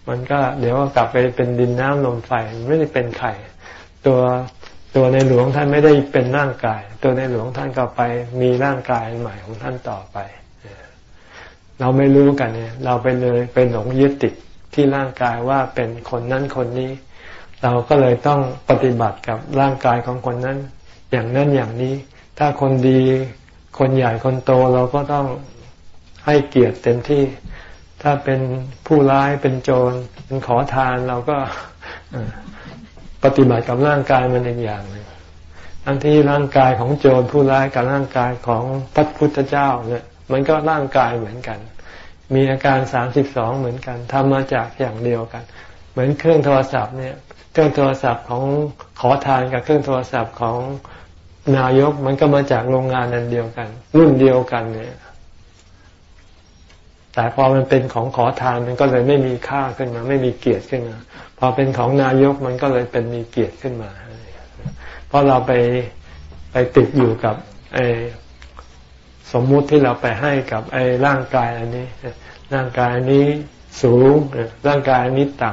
มันก็เดี๋ยวกลับไปเป็นดินน้ำลมไฟไม่ได้เป็นไข่ ตัวตัวในหลวงท่านไม่ได้เป็นร่างกาย ตัวในหลวงท่านก็ไปมีร่างกายใหม่ของท่านต่อไป เราไม่รู้กันเนี่ย เราไปเลยไปหลงยึดติดที่ร่างกายว่าเป็นคนนั้นคนนี้ เราก็เลยต้องปฏิบัติกับร่างกายของคนนั้น อย่างนั้นอย่างนี้ ถ้าคนดีคนใหญ่คนโตเราก็ต้องให้เกียรติเต็มที่ ถ้าเป็นผู้ร้ายเป็นโจรเป็นขอทานเราก็ ปฏิบัติกับร่างกายมันอีกอย่างหนึ่งทั้งที่ร่างกายของโจรผู้ร้ายกับร่างกายของพระพุทธเจ้าเนี่ย มันก็ร่างกายเหมือนกัน มีอาการสามสิบสองเหมือนกันทำมาจากอย่างเดียวกัน เหมือนเครื่องโทรศัพท์เนี่ย เครื่องโทรศัพท์ของขอทานกับเครื่องโทรศัพท์ของนายกมันก็มาจากโรงงานนันเดียวกัน รุ่นเดียวกันเนี่ย แต่พอมันเป็นของขอทานมันก็เลยไม่มีค่าขึ้นมา ไม่มีเกียรติขึ้นมา พอเป็นของนายกมันก็เลยเป็นมีเกียรติขึ้นมา เพราะเราไปไปติดอยู่กับไอสมมุติที่เราไปให้กับไอ้ร่างกายอันนี้ ร่างกายอันนี้สูง ร่างกายอันนี้ต่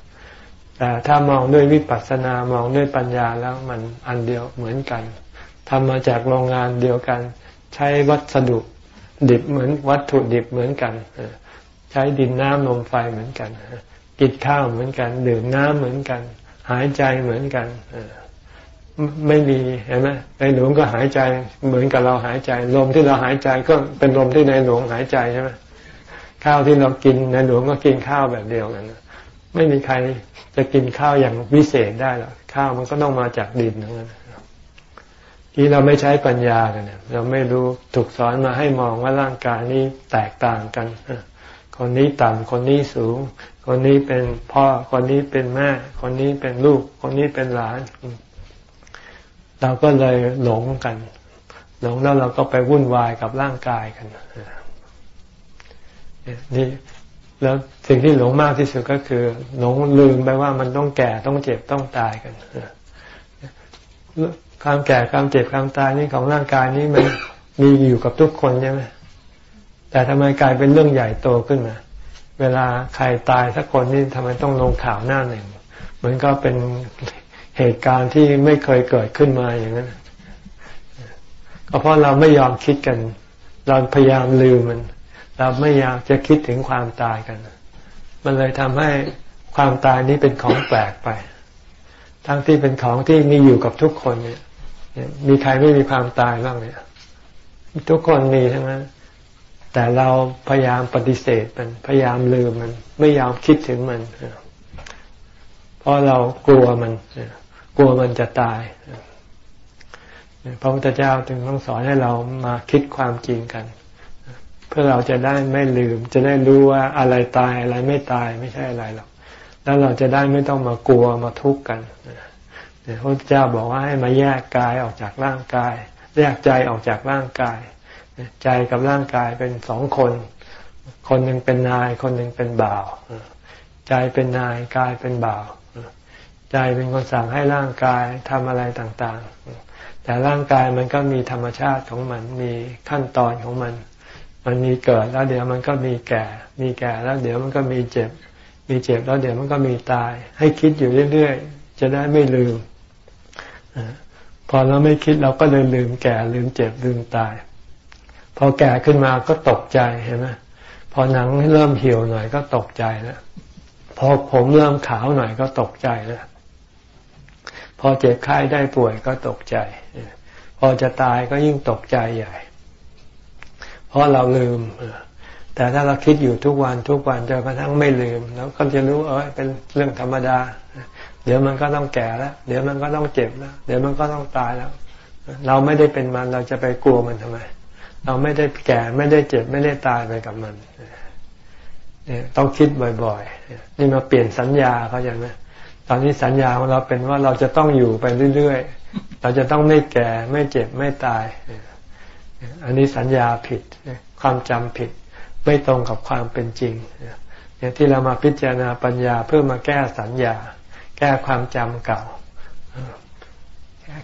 ำแต่ถ้ามองด้วยวิปัสสนามองด้วยปัญญาแล้วมันอันเดียวเหมือนกันทำมาจากโรงงานเดียวกัน ใช้วัสดุ ดิบเหมือนวัตถุดิบเหมือนกันใช้ดินน้ำลมไฟเหมือนกันกินข้าวเหมือนกันดื่มน้ำเหมือนกัน หายใจเหมือนกันไม่มีเห็นไหมในหลวงก็หายใจเหมือนกับเราหายใจ ลมที่เราหายใจก็เป็นลมที่ในหลวงหายใจใช่ไหมข้าวที่เรากินในหลวงก็กินข้าวแบบเดียวกันไม่มีใครจะกินข้าวอย่างวิเศษได้หรอกข้าวมันก็ต้องมาจากดินทั้งนั้น ที่เราไม่ใช้ปัญญากันเนี่ยเราไม่รู้ถูกสอนมาให้มองว่าร่างกายนี้แตกต่างกัน คนนี้ต่ำคนนี้สูง คนนี้เป็นพ่อ คนนี้เป็นแม่ คนนี้เป็นลูก คนนี้เป็นหลาน เราก็เลยหลงกัน หลงแล้วเราก็ไปวุ่นวายกับร่างกายกันนี่แล้วสิ่งที่หลงมากที่สุดก็คือหลงลืมไปว่ามันต้องแก่ต้องเจ็บต้องตายกัน ความแก่ความเจ็บความตายนี่ของร่างกายนี้มันมีอยู่กับทุกคนใช่ไหมแต่ทำไมกลายเป็นเรื่องใหญ่โตขึ้นมา เวลาใครตายสักคนนี่ทำไมต้องลงข่าวหน้าหนึ่ง เหมือนก็เป็นเหตุการณ์ที่ไม่เคยเกิดขึ้นมาอย่างนั้นก็เพราะเราไม่ยอมคิดกัน เราพยายามลืมมัน เราไม่อยากจะคิดถึงความตายกัน มันเลยทำให้ความตายนี้เป็นของแปลกไป ทั้งที่เป็นของที่มีอยู่กับทุกคนเนี่ย มีใครไม่มีความตายบ้างเนี่ย ทุกคนมีทั้งนั้นแต่เราพยายามปฏิเสธมัน พยายามลืมมัน ไม่ยอมคิดถึงมันเพราะเรากลัวมันกลัวมันจะตายพระพุทธเจ้าจึงต้องสอนให้เรามาคิดความจริงกัน เพื่อเราจะได้ไม่ลืม จะได้รู้ว่าอะไรตายอะไรไม่ตายไม่ใช่อะไรหรอกแล้วเราจะได้ไม่ต้องมากลัวมาทุกข์กันพ ระพุทธเจ้าบอกว่าให้มาแยกกายออกจากร่างกาย แยกใจออกจากร่างกาย ใจกับร่างกายเป็นสองคน คนหนึ่งเป็นนาย คนหนึ่งเป็นบ่าว ใจเป็นนายกายเป็นบ่าว ใจเป็นคนสั่งให้ร่างกายทำอะไรต่างๆ แต่ร่างกายมันก็มีธรรมชาติของมัน มีขั้นตอนของมัน มันมีเกิดแล้วเดี๋ยวมันก็มีแก่ มีแก่แล้วเดี๋ยวมันก็มีเจ็บ มีเจ็บแล้วเดี๋ยวมันก็มีตาย ให้คิดอยู่เรื่อยๆ จะได้ไม่ลืม พอเราไม่คิดเราก็เลยลืมแก่ลืมเจ็บลืมตาย พอแก่ขึ้นมาก็ตกใจเห็นไหมพอหนังเริ่มเหี่ยวหน่อยก็ตกใจแล้วพอผมเริ่มขาวหน่อยก็ตกใจแล้วพอเจ็บไข้ได้ป่วยก็ตกใจ พอจะตายก็ยิ่งตกใจใหญ่ เพราะเราลืม แต่ถ้าเราคิดอยู่ทุกวันทุกวันจนกระทั่งไม่ลืม แล้วก็จะรู้เออเป็นเรื่องธรรมดา เดี๋ยวมันก็ต้องแก่แล้ว เดี๋ยวมันก็ต้องเจ็บแล้ว เดี๋ยวมันก็ต้องตายแล้ว เราไม่ได้เป็นมันเราจะไปกลัวมันทำไม เราไม่ได้แก่ไม่ได้เจ็บไม่ได้ตายไปกับมันเนี่ยต้องคิดบ่อยๆ นี่มาเปลี่ยนสัญญาเขาอย่างนี้ตอนนี้สัญญาของเราเป็นว่าเราจะต้องอยู่ไปเรื่อยๆ เราจะต้องไม่แก่ไม่เจ็บไม่ตาย อันนี้สัญญาผิด ความจำผิด ไม่ตรงกับความเป็นจริงเนี่ยที่เรามาพิจารณาปัญญาเพื่อมาแก้สัญญา แก้ความจำเก่า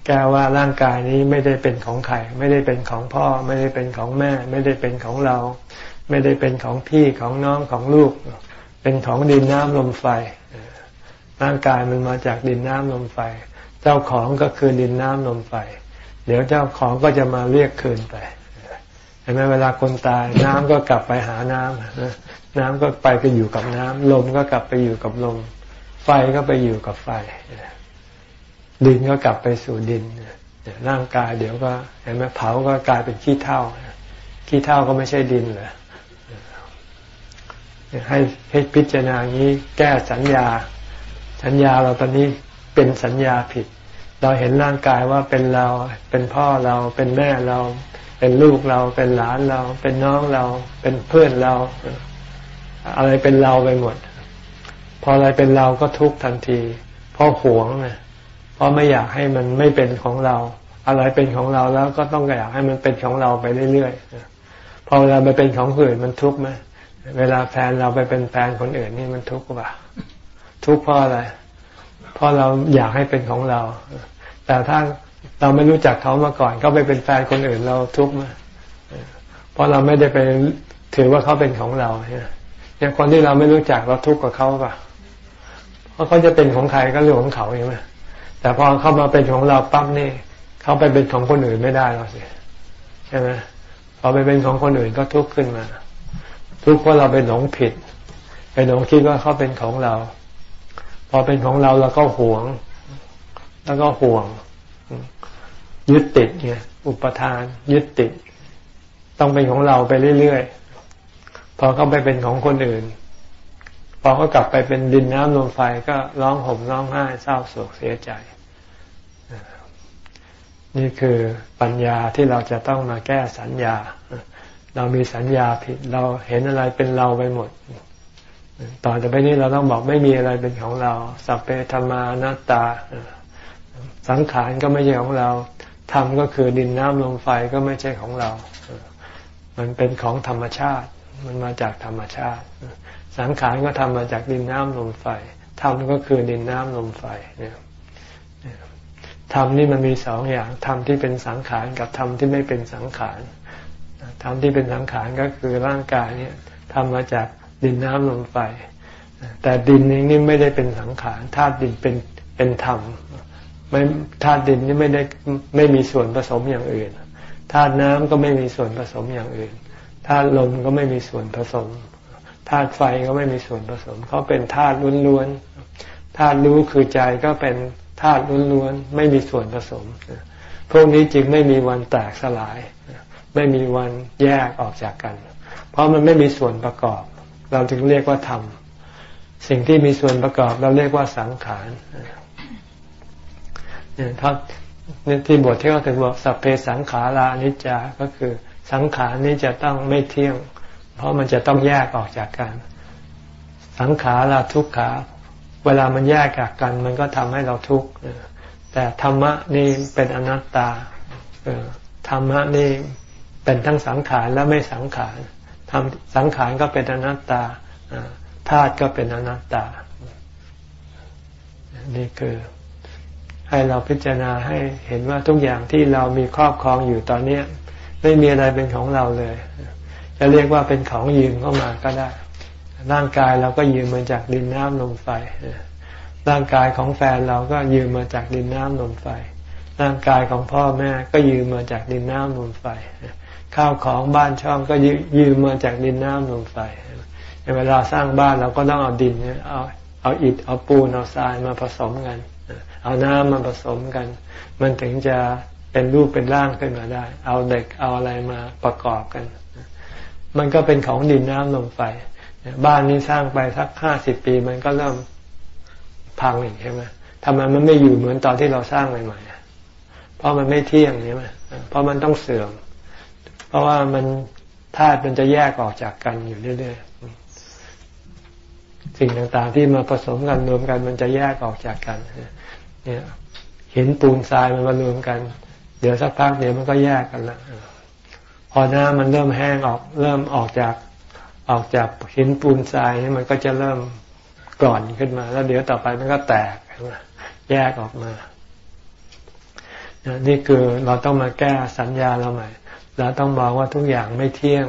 แก้ว่าร่างกายนี้ไม่ได้เป็นของใครไม่ได้เป็นของพ่อ ไม่ได้เป็นของแม่ ไม่ได้เป็นของเรา ไม่ได้เป็นของพี่ของน้องของลูก เป็นของดินน้ำลมไฟ ร่างกายมันมาจากดินน้ำลมไฟ เจ้าของก็คือดินน้ำลมไฟ เดี๋ยวเจ้าของก็จะมาเรียกคืนไปเห็นไหมเวลาคนตายน้ำก็กลับไปหาน้ำน้ำก็ไปไปอยู่กับน้ำลมก็กลับไปอยู่กับลม ไฟก็ไปอยู่กับไฟ ดินก็กลับไปสู่ดิน ร่างกายเดี๋ยวก็เห็นไหมเผาก็กลายเป็นขี้เถ้าขี้เถ้าก็ไม่ใช่ดินเลยให้ให้พิจารณางี้แก้สัญญา สัญญาเราตอนนี้เป็นสัญญาผิด เราเห็นร่างกายว่าเป็นเรา เป็นพ่อเรา เป็นแม่เรา เป็นลูกเรา เป็นหลานเรา เป็นน้องเรา เป็นเพื่อนเรา อะไรเป็นเราไปหมด ออะไรเป็นเราก็ทุกข์ทันทีเพราะหวงไงเพราะไม่อยากให้มันไม่เป็นของเรา อะไรเป็นของเราแล้วก็ต้องอยากให้มันเป็นของเราไปเรื่อยๆพอเวลาไปเป็นของคนอื่นมันทุกข์ไหมเวลาแฟนเราไปเป็นแฟนคนอื่นนี่มันทุกข์ป่ะทุกข์เพราะอะไรเพราะเราอยากให้เป็นของเรา แต่ถ้าเราไม่รู้จักเขามาก่อนเขาไปเป็นแฟนคนอื่นเราทุกข์ไหมเพราะเราไม่ได้ไปถือว่าเขาเป็นของเราเนี่ยคนที่เราไม่รู้จักเราทุกข์กับเขาป่ะ เพราะเขาจะเป็นของใครก็เรื่องของเขาใช่ไหมแต่พอเข้ามาเป็นของเราปั๊บนี่เขาไปเป็นของคนอื่นไม่ได้หรอกสิใช่ไหมพอไปเป็นของคนอื่นก็ทุกข์ขึ้นมา ทุกข์เพราะเราไปหลงผิด ไปหลงคิดว่าเขาเป็นของเรา พอเป็นของเราเราก็หวง แล้วก็ห่วง ยึดติดไงอุปทาน ยึดติด ต้องเป็นของเราไปเรื่อยๆพอเขาไปเป็นของคนอื่น อเขากลับไปเป็นดินน้ำลมไฟก็ร้องห่มร้องไห้เศร้าโศกเสียใจ นี่คือปัญญาที่เราจะต้องมาแก้สัญญา เรามีสัญญาผิดเราเห็นอะไรเป็นเราไปหมด ต่อจากไปนี้เราต้องบอกไม่มีอะไรเป็นของเรา สัพเพธรรมานัตตา สังขารก็ไม่ใช่ของเราธรรมก็คือดินน้ำลมไฟก็ไม่ใช่ของเรา มันเป็นของธรรมชาติ มันมาจากธรรมชาติ สังขารก็ทำมาจากดินน้ำลมไฟธรรมก็คือดินน้ำลมไฟเนี่ยธรรมนี่มันมีสองอย่างธรรมที่เป็นสังขารกับธรรมที่ไม่เป็นสังขารธรรมที่เป็นสังขารก็คือร่างกายเนี่ยทำมาจากดินน้ำลมไฟ แต่ดินนี้นี่ไม่ได้เป็นสังขารธาตุดินเป็นเป็นธรรมไม่ธาตุดินนี่ไม่ได้ไม่มีส่วนผสมอย่างอื่นธาตุน้ำก็ไม่มีส่วนผสมอย่างอื่นธาตุลมก็ไม่มีส่วนผสม ธาตุไฟก็ไม่มีส่วนผสม เขาเป็นธาตุล้วนๆธาตุรู้คือใจก็เป็นธาตุล้วนๆไม่มีส่วนผสม พวกนี้จึงไม่มีวันแตกสลาย ไม่มีวันแยกออกจากกัน เพราะมันไม่มีส่วนประกอบ เราจึงเรียกว่าธรรมสิ่งที่มีส่วนประกอบเราเรียกว่าสังขารเนี่ยถ้านที่บทที่เขาถึงบอกสัพเพสังขารานิจจาก็คือสังขารนี้จะต้องไม่เที่ยง เพราะมันจะต้องแยกออกจากกัน สังขาราทุกขา เวลามันแยกจากกัน มันก็ทำให้เราทุกข์แต่ธรรมะนี่เป็นอนัตตาธรรมะนี่เป็นทั้งสังขารและไม่สังขารทำสังขารก็เป็นอนัตตาธาตุก็เป็นอนัตตา นี่คือให้เราพิจารณาให้เห็นว่าทุกอย่างที่เรามีครอบครองอยู่ตอนนี้ไม่มีอะไรเป็นของเราเลย จะเรียกว่าเป็นของยืมเข้ามาก็ได้ ร่างกายเราก็ยืมมาจากดินน้ำลมไฟ ร่างกายของแฟนเราก็ยืมมาจากดินน้ำลมไฟ ร่างกายของพ่อแม่ก็ยืมมาจากดินน้ำลมไฟ ข้าวของบ้านช่องก็ยืมมาจากดินน้ำลมไฟเวลาสร้างบ้านเราก็ต้องเอาดินเอาเอาอิฐเอาปูนเอาทรายมาผสมกัน เอาน้ำมาผสมกัน มันถึงจะเป็นรูปเป็นร่างขึ้นมาได้ เอาเด็กเอาอะไรมาประกอบกัน มันก็เป็นของดินน้ำลมไฟบ้านนี้สร้างไปสักห้าสิบปี มันก็เริ่มพังอีกใช่ไหมทำไมมันไม่อยู่เหมือนตอนที่เราสร้างใหม่ๆเพราะมันไม่เที่ยงใช่ไหมเพราะมันต้องเสื่อม เพราะว่ามันธาตุมันจะแยกออกจากกันอยู่เรื่อยๆ สิ่งต่างๆ ที่มาผสมกันรวมกันมันจะแยกออกจากกัน เนี่ย เห็นปูนทรายมันมารวมกัน เดี๋ยวสักพักเดี๋ยวมันก็แยกกันละ อน้ำมันเริ่มแห้งออก เริ่มออกจากออกจากหินปูนทรายมันก็จะเริ่มกร่อนขึ้นมา แล้วเดี๋ยวต่อไปมันก็แตกแยกออกมา นี่คือเราต้องมาแก้สัญญาเราใหม่ เราต้องบอกว่าทุกอย่างไม่เที่ยง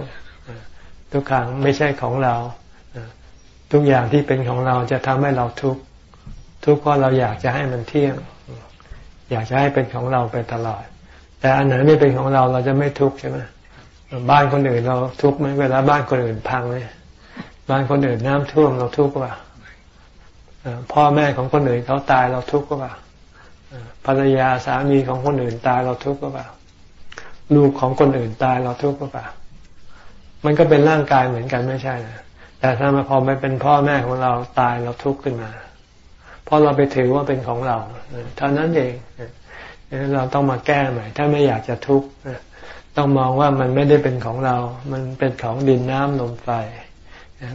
ทุกครั้งไม่ใช่ของเรา ทุกอย่างที่เป็นของเราจะทำให้เราทุกข์ทุกข์เพราะเราอยากจะให้มันเที่ยง อยากจะให้เป็นของเราไปตลอด แต่อันไหนไม่เป็นของเราเราจะไม่ทุกข์ใช่ไหม บ้านคนอื่นเราทุกข์ไหมเวลาบ้านคนอื่นพังเลยบ้านคนอื่นน้ำท่วมเราทุกข์ป่ะพ่อแม่ของคนอื่นเขาตายเราทุกข์ป่ะภรรยาสามีของคนอื่นตายเราทุกข์ป่ะลูกของคนอื่นตายเราทุกข์ป่ะมันก็เป็นร่างกายเหมือนกันไม่ใช่นะแต่ถ้ามาพอไปเป็นพ่อแม่ของเราตายเราทุกข์ขึ้นมาเพราะเราไปถือว่าเป็นของเราเท่านั้นเองเราต้องมาแก้ใหม่ ถ้าไม่อยากจะทุกข์ ต้องมองว่ามันไม่ได้เป็นของเรา มันเป็นของดินน้ำลมไฟ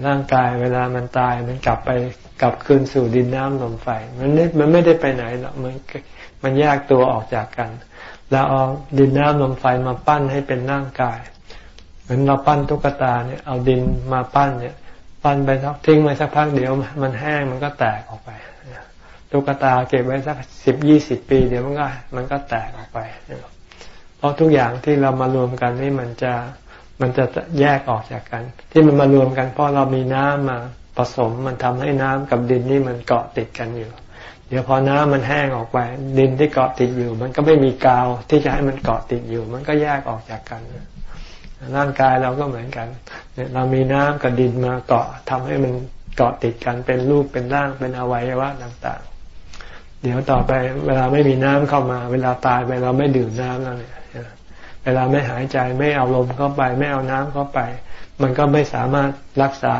ร่างกายเวลามันตายมันกลับไปกลับคืนสู่ดินน้ำลมไฟ มันมันไม่ได้ไปไหนหรอก มันมันแยกตัวออกจากกัน แล้วเอาดินน้ำลมไฟมาปั้นให้เป็นร่างกาย เหมือนเราปั้นตุ๊กตาเนี่ย เอาดินมาปั้นเนี่ย ปั้นไปสักทิ้งไว้สักพักเดียว มันแห้งมันก็แตกออกไป ตุ๊กตาเก็บไว้สักสิบยี่สิบปี เดี๋ยวมันก็มันก็แตกออกไป เพราะทุกอย่างที่เรามารวมกันนี่มันจะมันจะแยกออกจากกัน ที่มันมารวมกัน เพราะเรามีน้ำมาผสมมันทำให้น้ำกับดินนี่มันเกาะติดกันอยู่ เดี๋ยวพอน้ำมันแห้งออกไป ดินที่เกาะติดอยู่ มันก็ไม่มีกาวที่จะให้มันเกาะติดอยู่ มันก็แยกออกจากกันร่างกายเราก็เหมือนกันเรามีน้ำกับดินมาเกาะทำให้มันเกาะติดกันเป็นรูปเป็นร่างเป็นอวัยวะต่าง ๆ เดี๋ยวต่อไปเวลาไม่มีน้ำเข้ามา เวลาตายไปเราไม่ดื่มน้ำแล้วเนี่ย เวลาไม่หายใจไม่เอาลมเข้าไป ไม่เอาน้ำเข้าไป มันก็ไม่สามารถรักษา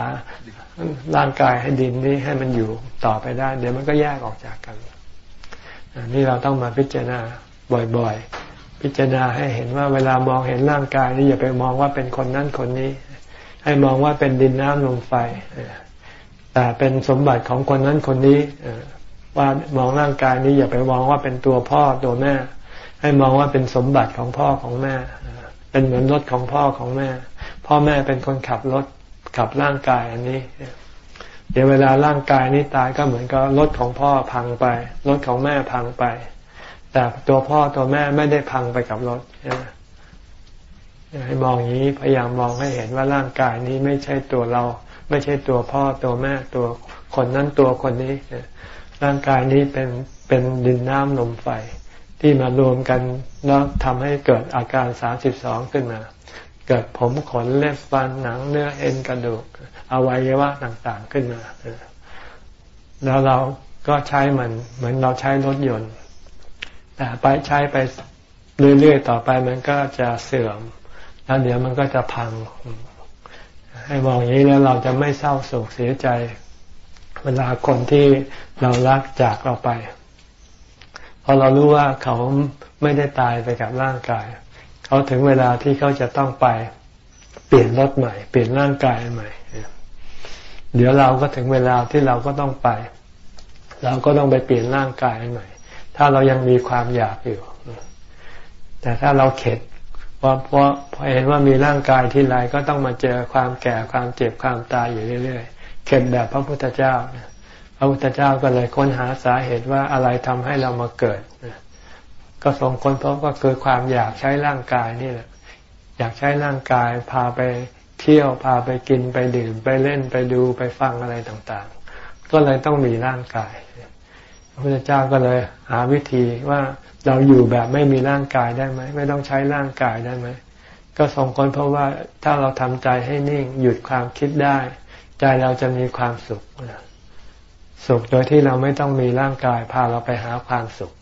ร่างกายให้ดินนี้ให้มันอยู่ต่อไปได้ เดี๋ยวมันก็แยกออกจากกันนี่เราต้องมาพิจารณาบ่อยๆ พิจารณาให้เห็นว่าเวลามองเห็นร่างกายนี่อย่าไปมองว่าเป็นคนนั้นคนนี้ ให้มองว่าเป็นดินน้ำลมไฟแต่เป็นสมบัติของคนนั้นคนนี้ว่ามองร่างกายนี้อย่าไปมองว่าเป็นตัวพ่อตัวแม่ ให้มองว่าเป็นสมบัติของพ่อของแม่ เป็นเหมือนรถของพ่อของแม่ พ่อแม่เป็นคนขับรถขับร่างกายอันนี้ เดี๋ยวเวลาร่างกายนี้ตายก็เหมือนกับรถของพ่อพังไป รถของแม่พังไป แต่ตัวพ่อตัวแม่ไม่ได้พังไปกับรถให้มองอย่างนี้พยายามมองให้เห็นว่าร่างกายนี้ไม่ใช่ตัวเรา ไม่ใช่ตัวพ่อตัวแม่ตัวคนนั้นตัวคนนี้ร่างกายนี้เป็นเป็นดินน้ำลมไฟ ที่มารวมกันแล้วทำให้เกิดอาการสามสิบสองขึ้นมา เกิดผมขนเล็บฟันหนังเนื้อเอ็นกระดูกอวัยวะต่างๆขึ้นมา แล้วเราก็ใช้มันเหมือนเราใช้รถยนต์ แต่ไปใช้ไปเรื่อยๆต่อไปมันก็จะเสื่อม แล้วเดี๋ยวมันก็จะพัง ให้มองอย่างนี้แล้วเราจะไม่เศร้าโศกเสียใจ เวลาคนที่เรารักจากเราไป พอเรารู้ว่าเขาไม่ได้ตายไปกับร่างกาย เขาถึงเวลาที่เขาจะต้องไปเปลี่ยนรถใหม่ เปลี่ยนร่างกายใหม่ เดี๋ยวเราก็ถึงเวลาที่เราก็ต้องไป เราก็ต้องไปเปลี่ยนร่างกายใหม่ ถ้าเรายังมีความอยากอยู่ แต่ถ้าเราเข็ดว่าเพราะพอเห็นว่ามีร่างกายที่ไรก็ต้องมาเจอความแก่ความเจ็บความตายอยู่เรื่อย ๆ เข็ดแบบพระพุทธเจ้าพ ระพุทธเจ้าก็เลยค้นหาสาเหตุว่าอะไรทำให้เรามาเกิด ก็ส่งคนพบก็คือความอยากใช้ร่างกายนี่แหละ อยากใช้ร่างกายพาไปเที่ยวพาไปกินไปดื่ม ไปเล่นไปดูไปฟังอะไรต่างๆ ก็เลยต้องมีร่างกาย พระพุทธเจ้าก็เลยหาวิธีว่าเราอยู่แบบไม่มีร่างกายได้ไหมไม่ต้องใช้ร่างกายได้ไหมก็ส่งคนเพราะว่าถ้าเราทำใจให้นิ่งหยุดความคิดได้ ใจเราจะมีความสุข สุขโดยที่เราไม่ต้องมีร่างกายพาเราไปหาความสุข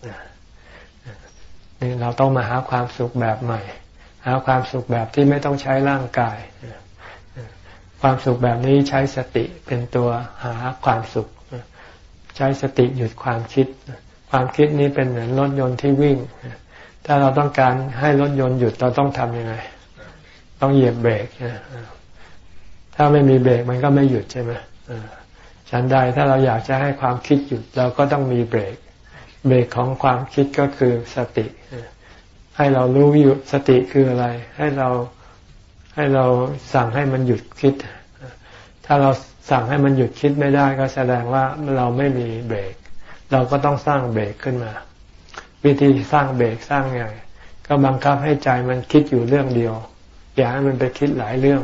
นี่เราต้องมาหาความสุขแบบใหม่ หาความสุขแบบที่ไม่ต้องใช้ร่างกาย ความสุขแบบนี้ใช้สติเป็นตัวหาความสุข ใช้สติหยุดความคิด ความคิดนี้เป็นเหมือนรถยนต์ที่วิ่ง ถ้าเราต้องการให้รถยนต์หยุดเราต้องทำยังไง ต้องเหยียบเบรกถ้าไม่มีเบรกมันก็ไม่หยุดใช่ไหม ฉันใดถ้าเราอยากจะให้ความคิดหยุดเราก็ต้องมีเบรก เบรกของความคิดก็คือสติ ให้เรารู้หยุดสติคืออะไร ให้เราให้เราสั่งให้มันหยุดคิด ถ้าเราสั่งให้มันหยุดคิดไม่ได้ก็แสดงว่าเราไม่มีเบรก เราก็ต้องสร้างเบรกขึ้นมา วิธีสร้างเบรกสร้างไงก็บังคับให้ใจมันคิดอยู่เรื่องเดียว อย่าให้มันไปคิดหลายเรื่อง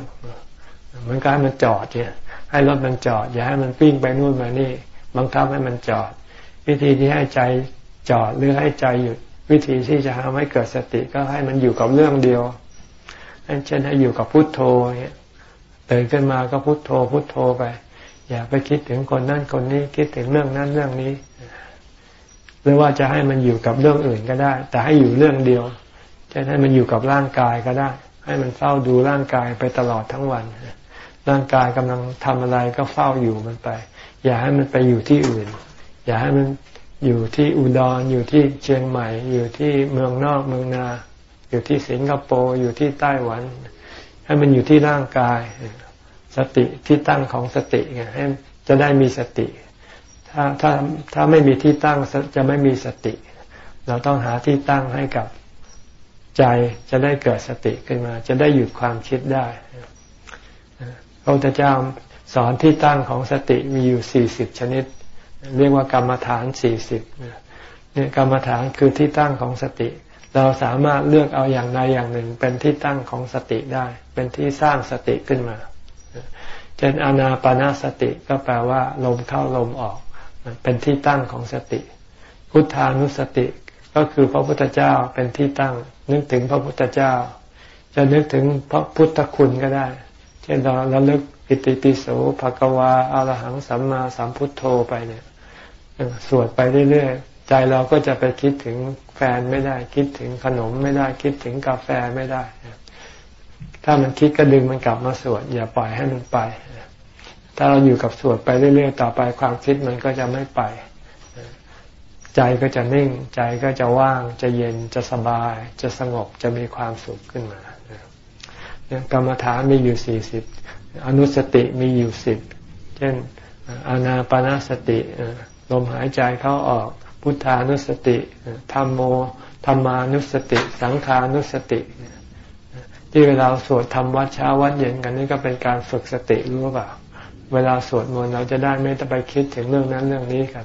เหมือนการมันจอดเนี่ย ให้รถมันจอด อย่าให้มันปิ้งไปนู่นมานี่ บังคับให้มันจอด วิธีที่ให้ใจจอดหรือให้ใจหยุด วิธีที่จะทำให้เกิดสติก็ให้มันอยู่กับเรื่องเดียวเช่นให้อยู่กับพุทโธเนี่ยตื่นขึ้นมาก็พุทโธพุทโธไป อย่าไปคิดถึงคนนั่นคนนี้คิดถึงเรื่องนั้นเรื่องนี้ หรือว่าจะให้มันอยู่กับเรื่องอื่นก็ได้ แต่ให้อยู่เรื่องเดียวจะให้มันอยู่กับร่างกายก็ได้ ให้มันเฝ้าดูร่างกายไปตลอดทั้งวัน ร่างกายกำลังทำอะไรก็เฝ้าอยู่มันไป อย่าให้มันไปอยู่ที่อื่น อย่าให้มันอยู่ที่อุดรอยู่ที่เชียงใหม่ อยู่ที่เมืองนอกเมืองนา อยู่ที่สิงคโปร์อยู่ที่ไต้หวัน ให้มันอยู่ที่ร่างกาย สติที่ตั้งของสติไงให้จะได้มีสติ ถ้าถ้าถ้าไม่มีที่ตั้งจะไม่มีสติ เราต้องหาที่ตั้งให้กับใจจะได้เกิดสติขึ้นมา จะได้หยุดความคิดได้ ระพุทธเจ้าสอนที่ตั้งของสติมีอยู่สี่สิบชนิด เรียกว่ากรรมฐานสี่สิบเนี่ยกรรมฐานคือที่ตั้งของสติ เราสามารถเลือกเอาอย่างใดอย่างหนึ่ง เป็นที่ตั้งของสติได้ เป็นที่สร้างสติขึ้นมาเช่นอานาปนาสติก็แปลว่า ลมเข้าลมออกเป็นที่ตั้งของสติ พุทธานุสติก็คือพระพุทธเจ้าเป็นที่ตั้ง นึกถึงพระพุทธเจ้า จะนึกถึงพระพุทธคุณก็ได้ เช่นเราระลึกอิติปิโสภะกวาอารหังสัมมาสัมพุทโธไปเนี่ยสวดไปเรื่อยๆ ใจเราก็จะไปคิดถึงแฟนไม่ได้ คิดถึงขนมไม่ได้คิดถึงกาแฟไม่ได้ ถ้ามันคิดก็ดึงมันกลับมาสวด อย่าปล่อยให้มันไป ถ้าเราอยู่กับสวดไปเรื่อยๆ ต่อไปความคิดมันก็จะไม่ไป ใจก็จะนิ่ง ใจก็จะว่างจะเย็นจะสบาย จะสงบจะมีความสุขขึ้นมา กรรมฐานมีอยู่สี่สิบอนุสติมีอยู่สิบเช่นอานาปนาสติลมหายใจเข้าออก พุทธานุสติธรรมโมธรรมานุสติ สังขานุสติ ที่เวลาสวดทำวัดเช้าวัดเย็นกันนี่ก็เป็นการฝึกสติรู้เปล่า เวลาสวดมนต์เราจะได้ไม่ต้องไปคิดถึงเรื่องนั้นเรื่องนี้กัน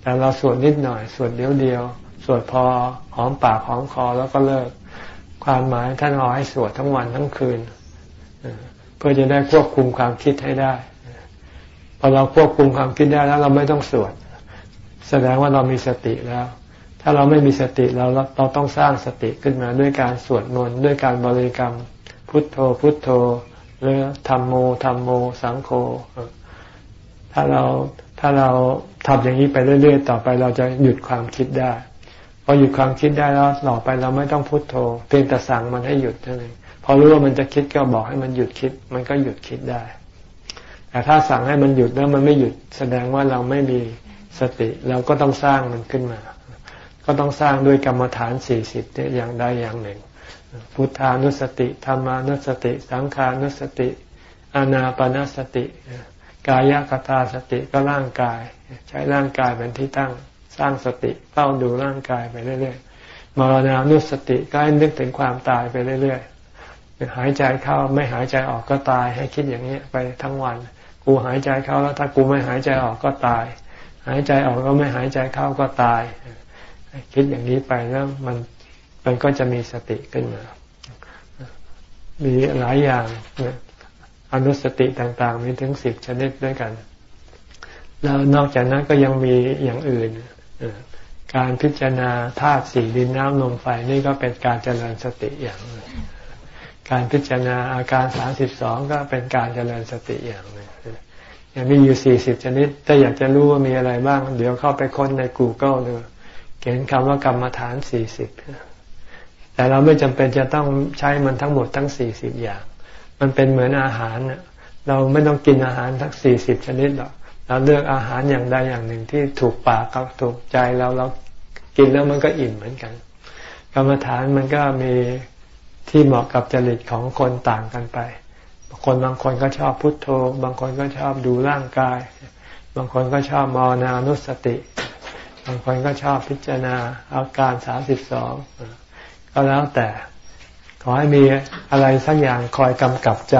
แต่เราสวดนิดหน่อย สวดเดียวเดียวสวดพอหอมปากหอมคอแล้วก็เลิก ความหมายท่านเอาให้สวดทั้งวันทั้งคืนเพื่อจะได้ควบคุมความคิดให้ได้พอเราควบคุมความคิดได้แล้วเราไม่ต้องสวด แสดงว่าเรามีสติแล้ว ถ้าเราไม่มีสติเราเราต้องสร้างสติขึ้นมาด้วยการสวดมนต์ด้วยการบริกรรม พุทโธพุทโธหรือธรรมโมธรรมโม สังโฆถ้าเราถ้าเราทำอย่างนี้ไปเรื่อย ๆ ต่อไปเราจะหยุดความคิดได้ พอหยุดความคิดได้แล้วต่อไปเราไม่ต้องพุโทโธ เพียงแต่สั่งมันให้หยุดเท่านั้นพอรู้ว่ามันจะคิดก็บอกให้มันหยุดคิด มันก็หยุดคิดได้ แต่ถ้าสั่งให้มันหยุดแล้วมันไม่หยุดแสดงว่าเราไม่มีสติเราก็ต้องสร้างมันขึ้นมา ก็ต้องสร้างด้วยกรรมฐานสี่สิบอย่างใดอย่างหนึ่ง พุทธานุสติธรรมานุสติ สังขานุสติ อานาปนาสติ กายกตาสติก็ร่างกาย ใช้ร่างกายเป็นที่ตั้ง สร้างสติเฝ้าดูร่างกายไปเรื่อยๆมรณานุสติก็ให้นึกถึงความตายไปเรื่อยๆหายใจเข้าไม่หายใจออกก็ตาย ให้คิดอย่างนี้ไปทั้งวัน กูหายใจเข้าแล้วถ้ากูไม่หายใจออกก็ตาย หายใจออกก็ไม่หายใจเข้าก็ตาย คิดอย่างนี้ไปแล้วมันมันก็จะมีสติขึ้นมา มีหลายอย่างอนุสติต่างๆ มีถึงสิบชนิดด้วยกัน แล้วนอกจากนั้นก็ยังมีอย่างอื่น การพิจารณาธาตุสี่ดินน้ำลมไฟนี่ก็เป็นการเจริญสติอย่างการพิจารณาอาการสามสิบสองก็เป็นการเจริญสติอย่างหนึ่งยังมีอยู่สี่สิบชนิด ถ้าอยากจะรู้ว่ามีอะไรบ้าง เดี๋ยวเข้าไปค้นใน Google ดูเขียนคำว่ากรรมฐานสี่สิบแต่เราไม่จำเป็นจะต้องใช้มันทั้งหมดทั้งสี่สิบอย่าง มันเป็นเหมือนอาหารเราไม่ต้องกินอาหารทั้งสี่สิบชนิดหรอก เราเลือกอาหารอย่างใดอย่างหนึ่งที่ถูกปากกับถูกใจเราเรากินแล้วมันก็อิ่มเหมือนกัน กรรมฐานมันก็มีที่เหมาะกับจริตของคนต่างกันไป คนบางคนก็ชอบพุทโธ บางคนก็ชอบดูร่างกาย บางคนก็ชอบมรณานุสติ บางคนก็ชอบพิจารณาอาการสามสิบสองก็แล้วแต่ ขอให้มีอะไรสักอย่างคอยกำกับใจ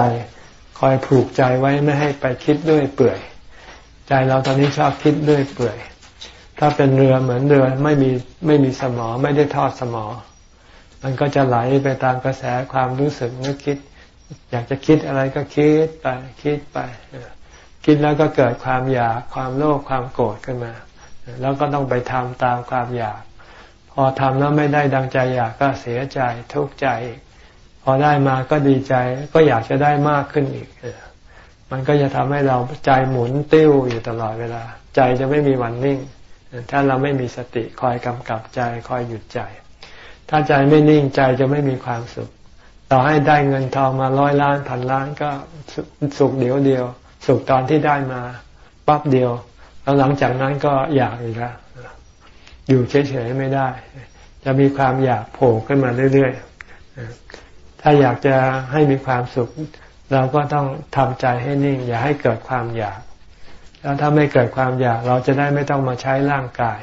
คอยผูกใจไว้ไม่ให้ไปคิดด้วยเปื่อย ใจเราตอนนี้ชอบคิดด้วยเปื่อย ถ้าเป็นเรือเหมือนเรือไม่มีไม่มีสมอไม่ได้ทอดสมอ มันก็จะไหลไปตามกระแสความรู้สึกนึกคิด อยากจะคิดอะไรก็คิดไปคิดไป คิดแล้วก็เกิดความอยากความโลภความโกรธขึ้นมา แล้วก็ต้องไปทำตามความอยาก พอทำแล้วไม่ได้ดังใจอยากก็เสียใจทุกข์ใจ พอได้มาก็ดีใจก็อยากจะได้มากขึ้นอีก มันก็จะทำให้เราใจหมุนติ้วอยู่ตลอดเวลา ใจจะไม่มีวันนิ่ง ถ้าเราไม่มีสติคอยกำกับใจคอยหยุดใจ ถ้าใจไม่นิ่งใจจะไม่มีความสุข ต่อให้ได้เงินทองมาร้อยล้านพันล้านก็สุขเดียวเดียว สุขตอนที่ได้มาปั๊บเดียว แล้วหลังจากนั้นก็อยากอีกแล้วอยู่เฉยๆไม่ได้ จะมีความอยากโผล่ขึ้นมาเรื่อยๆถ้าอยากจะให้มีความสุข เราก็ต้องทำใจให้นิ่ง อย่าให้เกิดความอยาก แล้วถ้าไม่เกิดความอยากเราจะได้ไม่ต้องมาใช้ร่างกาย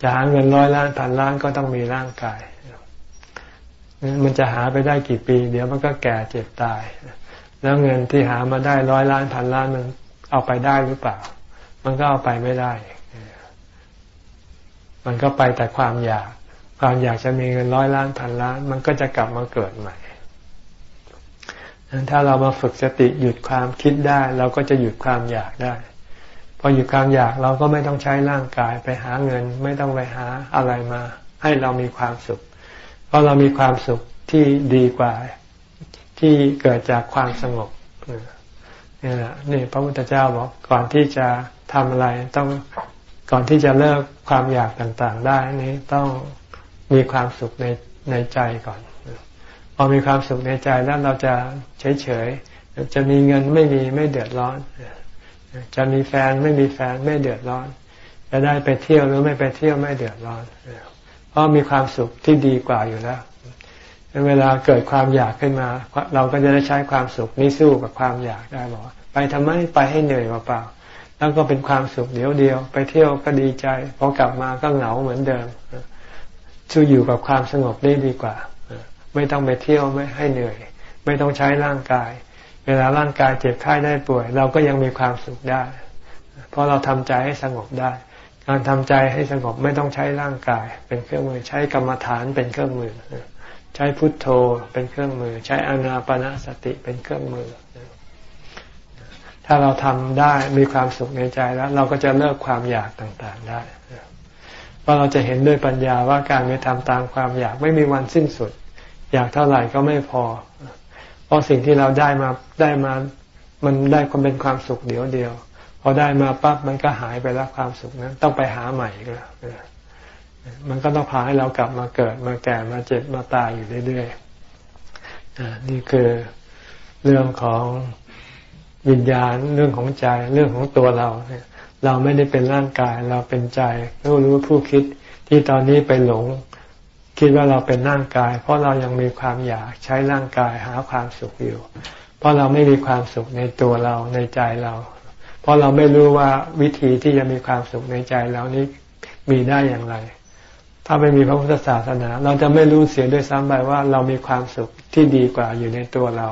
จะหาเงินร้อยล้านพันล้านก็ต้องมีร่างกาย มันจะหาไปได้กี่ปี เดี๋ยวมันก็แก่เจ็บตาย แล้วเงินที่หามาได้ร้อยล้านพันล้านมันเอาไปได้หรือเปล่า มันก็เอาไปไม่ได้ มันก็ไปแต่ความอยาก ความอยากจะมีเงินร้อยล้านพันล้าน มันก็จะกลับมาเกิดใหม่ ถ้าเรามาฝึกสติหยุดความคิดได้ เราก็จะหยุดความอยากได้ พอหยุดความอยากเราก็ไม่ต้องใช้ร่างกายไปหาเงิน ไม่ต้องไปหาอะไรมา ให้เรามีความสุข เพราะเรามีความสุขที่ดีกว่าที่เกิดจากความสงบนี่แหละนี่พระพุทธเจ้าบอกก่อนที่จะทำอะไรต้องก่อนที่จะเลิกความอยากต่างๆ ได้นี้ต้องมีความสุขในในใจก่อน อมีความสุขในใจแล้วเราจะเฉยๆจะมีเงินไม่มีไม่เดือดร้อน จะมีแฟนไม่มีแฟนไม่เดือดร้อน จะได้ไปเที่ยวหรือไม่ไปเที่ยวไม่เดือดร้อน เพราะมีความสุขที่ดีกว่าอยู่แล้ว เวลาเกิดความอยากขึ้นมา เราก็จะได้ใช้ความสุขนี้สู้กับความอยากได้บอกไปทำไมไปให้เหนื่อยเปล่าแล้วก็เป็นความสุขเดียวเดียว ไปเที่ยวก็ดีใจพอกลับมาก็เหงาเหมือนเดิมช่วยอยู่กับความสงบได้ดีกว่า ไม่ต้องไปเที่ยวไม่ให้เหนื่อย ไม่ต้องใช้ร่างกาย เวลาร่างกายเจ็บไข้ได้ป่วย เราก็ยังมีความสุขได้ เพราะเราทำใจให้สงบได้ การทำใจให้สงบไม่ต้องใช้ร่างกาย เป็นเครื่องมือใช้กรรมฐานเป็นเครื่องมือ ใช้พุทโธเป็นเครื่องมือ ใช้อนาปนาสติเป็นเครื่องมือ ถ้าเราทำได้มีความสุขในใจแล้ว เราก็จะเลิกความอยากต่างๆได้เพราะเราจะเห็นด้วยปัญญาว่าการไปทำตามความอยากไม่มีวันสิ้นสุด อยากเท่าไหร่ก็ไม่พอ เพราะสิ่งที่เราได้มาได้มา มันได้ความเป็นความสุขเดียวเดียว พอได้มาปั๊บมันก็หายไปแล้วความสุขนั้น ต้องไปหาใหม่อีกแล้วมันก็ต้องพาให้เรากลับมาเกิดมาแก่มาเจ็บมาตายอยู่เรื่อยๆนี่คือเรื่องของวิญญาณเรื่องของใจเรื่องของตัวเราเนี่ยเราไม่ได้เป็นร่างกายเราเป็นใจรู้รู้ผู้คิดที่ตอนนี้ไปหลง คิดว่าเราเป็นร่างกาย เพราะเรายังมีความอยากใช้ร่างกายหาความสุขอยู่ เพราะเราไม่มีความสุขในตัวเราในใจเรา เพราะเราไม่รู้ว่าวิธีที่จะมีความสุขในใจเรานี้มีได้อย่างไร ถ้าไม่มีพระพุทธศาสนา เราจะไม่รู้เสียด้วยซ้ำไปว่าเรามีความสุขที่ดีกว่าอยู่ในตัวเรา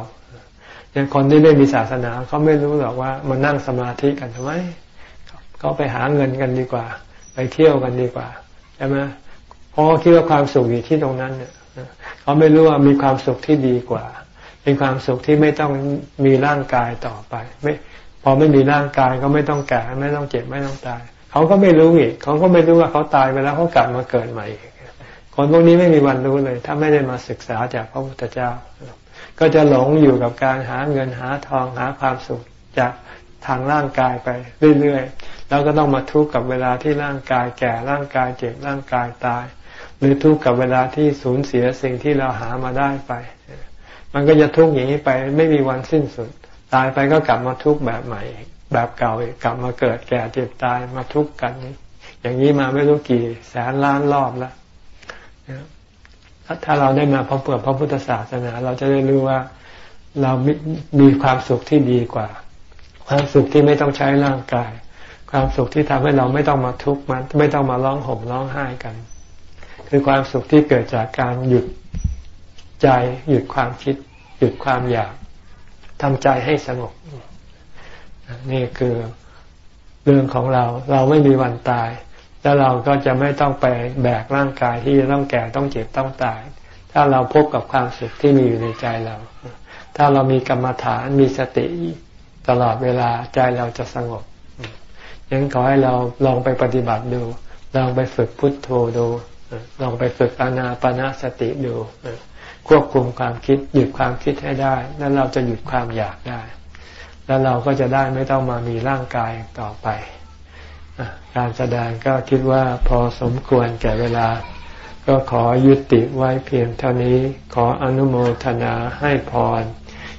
อย่างคนที่ไม่มีศาสนาเขาไม่รู้หรอกว่ามานั่งสมาธิกันทำไมเขาไปหาเงินกันดีกว่า ไปเที่ยวกันดีกว่าใช่ไหม เพราะคิดว่าความสุขอยู่ที่ตรงนั้นเนี่ยเขาไม่รู้ว่ามีความสุขที่ดีกว่า เป็นความสุขที่ไม่ต้องมีร่างกายต่อไป ไม่พอไม่มีร่างกายก็ไม่ต้องแก่ไม่ต้องเจ็บไม่ต้องตาย เขาก็ไม่รู้อีก เขาก็ไม่รู้ว่าเขาตายไปแล้วเขากลับมาเกิดใหม่อีกคนพวกนี้ไม่มีวันรู้เลย ถ้าไม่ได้มาศึกษาจากพระพุทธเจ้า ก็จะหลงอยู่กับการหาเงินหาทองหาความสุขจากทางร่างกายไปเรื่อยๆ แล้วก็ต้องมาทุกข์กับเวลาที่ร่างกายแก่ร่างกายเจ็บร่างกายตาย หรือทุกข์กับเวลาที่สูญเสียสิ่งที่เราหามาได้ไป มันก็จะทุกข์อย่างนี้ไปไม่มีวันสิ้นสุด ตายไปก็กลับมาทุกข์แบบใหม่ แบบเก่าอีกกลับมาเกิดแก่เจ็บตายมาทุกข์กัน อย่างนี้มาไม่รู้กี่แสนล้านรอบแล้วถ้าเราได้มาพบกับพระพุทธศาสนา เราจะได้รู้ว่าเรามีความสุขที่ดีกว่า ความสุขที่ไม่ต้องใช้ร่างกาย ความสุขที่ทำให้เราไม่ต้องมาทุกข์มันไม่ต้องมาร้องห่มร้องไห้กัน คือความสุขที่เกิดจากการหยุดใจ หยุดความคิด หยุดความอยากทำใจให้สงบนี่คือเรื่องของเรา เราไม่มีวันตาย แล้วเราก็จะไม่ต้องไปแบกร่างกายที่จะต้องแก่ต้องเจ็บต้องตาย ถ้าเราพบกับความสุขที่มีอยู่ในใจเรา ถ้าเรามีกรรมฐานมีสติตลอดเวลาใจเราจะสงบยังขอให้เราลองไปปฏิบัติดู ลองไปฝึกพุทโธดู ลองไปฝึกอานาปนาสติดูควบคุมความคิด หยุดความคิดให้ได้แล้วเราจะหยุดความอยากได้ แล้วเราก็จะได้ไม่ต้องมามีร่างกายต่อไปการแสดงก็คิดว่าพอสมควรแก่เวลา ก็ขอยุติไว้เพียงเท่านี้ ขออนุโมทนาให้พร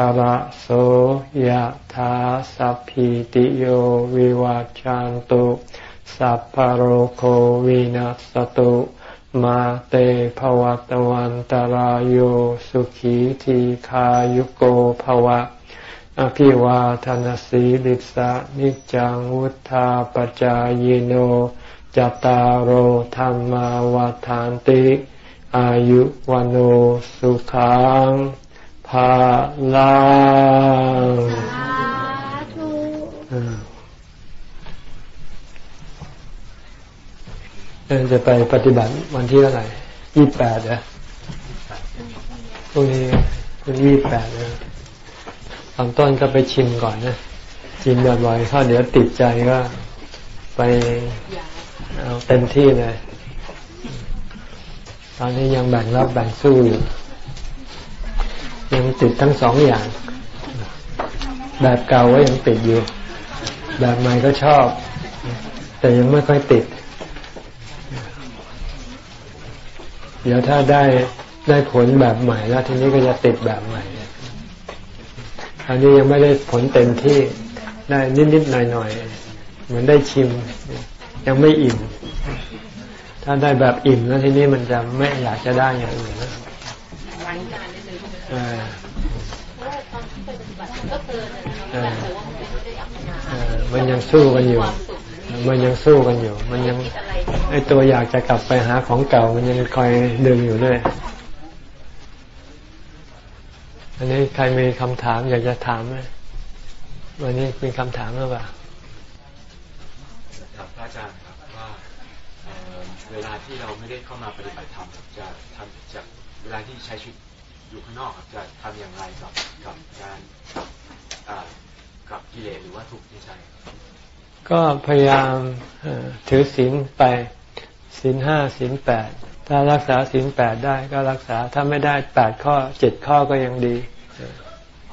อระโสยถาสัพพิติโยวิวัจจันตุสัพพโรโควินัสตุมาเตภวัตวันตารโยสุขีทีขายุโกภวะ อภิวาทนสีลิสะนิจังวุธาปจายโนจตารโหธรรมวาทานติ อายุวันโอสุขัง ภาลังจะไปปฏิบัติวันที่เท่าไหร่ยี่แปดเหรอพรุ่งนี้พรุ่งนี้ยี่แปดนะตอนต้นก็ไปชิมก่อนนะชิมบ่อยๆถ้าเดี๋ยวติดใจก็ไปเอาเต็มที่เลย ตอนนี้ยังแบ่งรับแบ่งสู้อยู่ ยังติดทั้งสองอย่าง แบบเก่าก็ยังติดอยู่ แบบใหม่ก็ชอบ แต่ยังไม่ค่อยติด เดี๋ยวถ้าได้ได้ผลแบบใหม่แล้วทีนี้ก็จะติดแบบใหม่ อันนี้ยังไม่ได้ผลเต็มที่ได้นิดๆหน่อยๆ เหมือนได้ชิม ยังไม่อิ่ม ถ้าได้แบบอิ่มแล้วทีนี้มันจะไม่อยากจะได้อย่างอื่นนะ มันยังสู้กันอยู่ มันยังสู้กันอยู่ มันยังไอตัวอยากจะกลับไปหาของเก่า มันยังคอยดึงอยู่ด้วยอันนี้ใครมีคำถามอยากจะถามไหมวันนี้มีคำถามหรือเปล่าครับอาจารย์ครับว่าเวลาที่เราไม่ได้เข้ามาปฏิบัติธรรมจะทำจะเวลาที่ใช้ชีวิต อยู่ข้างนอกครับจะทำอย่างไรกับกับการกับกับกิเลสหรือว่าทุกข์ที่ใจก็พยายามถือศีลไปศีลห้าศีลแปดถ้ารักษาศีลแปดได้ก็รักษาถ้าไม่ได้แปดข้อเจ็ดข้อก็ยังดี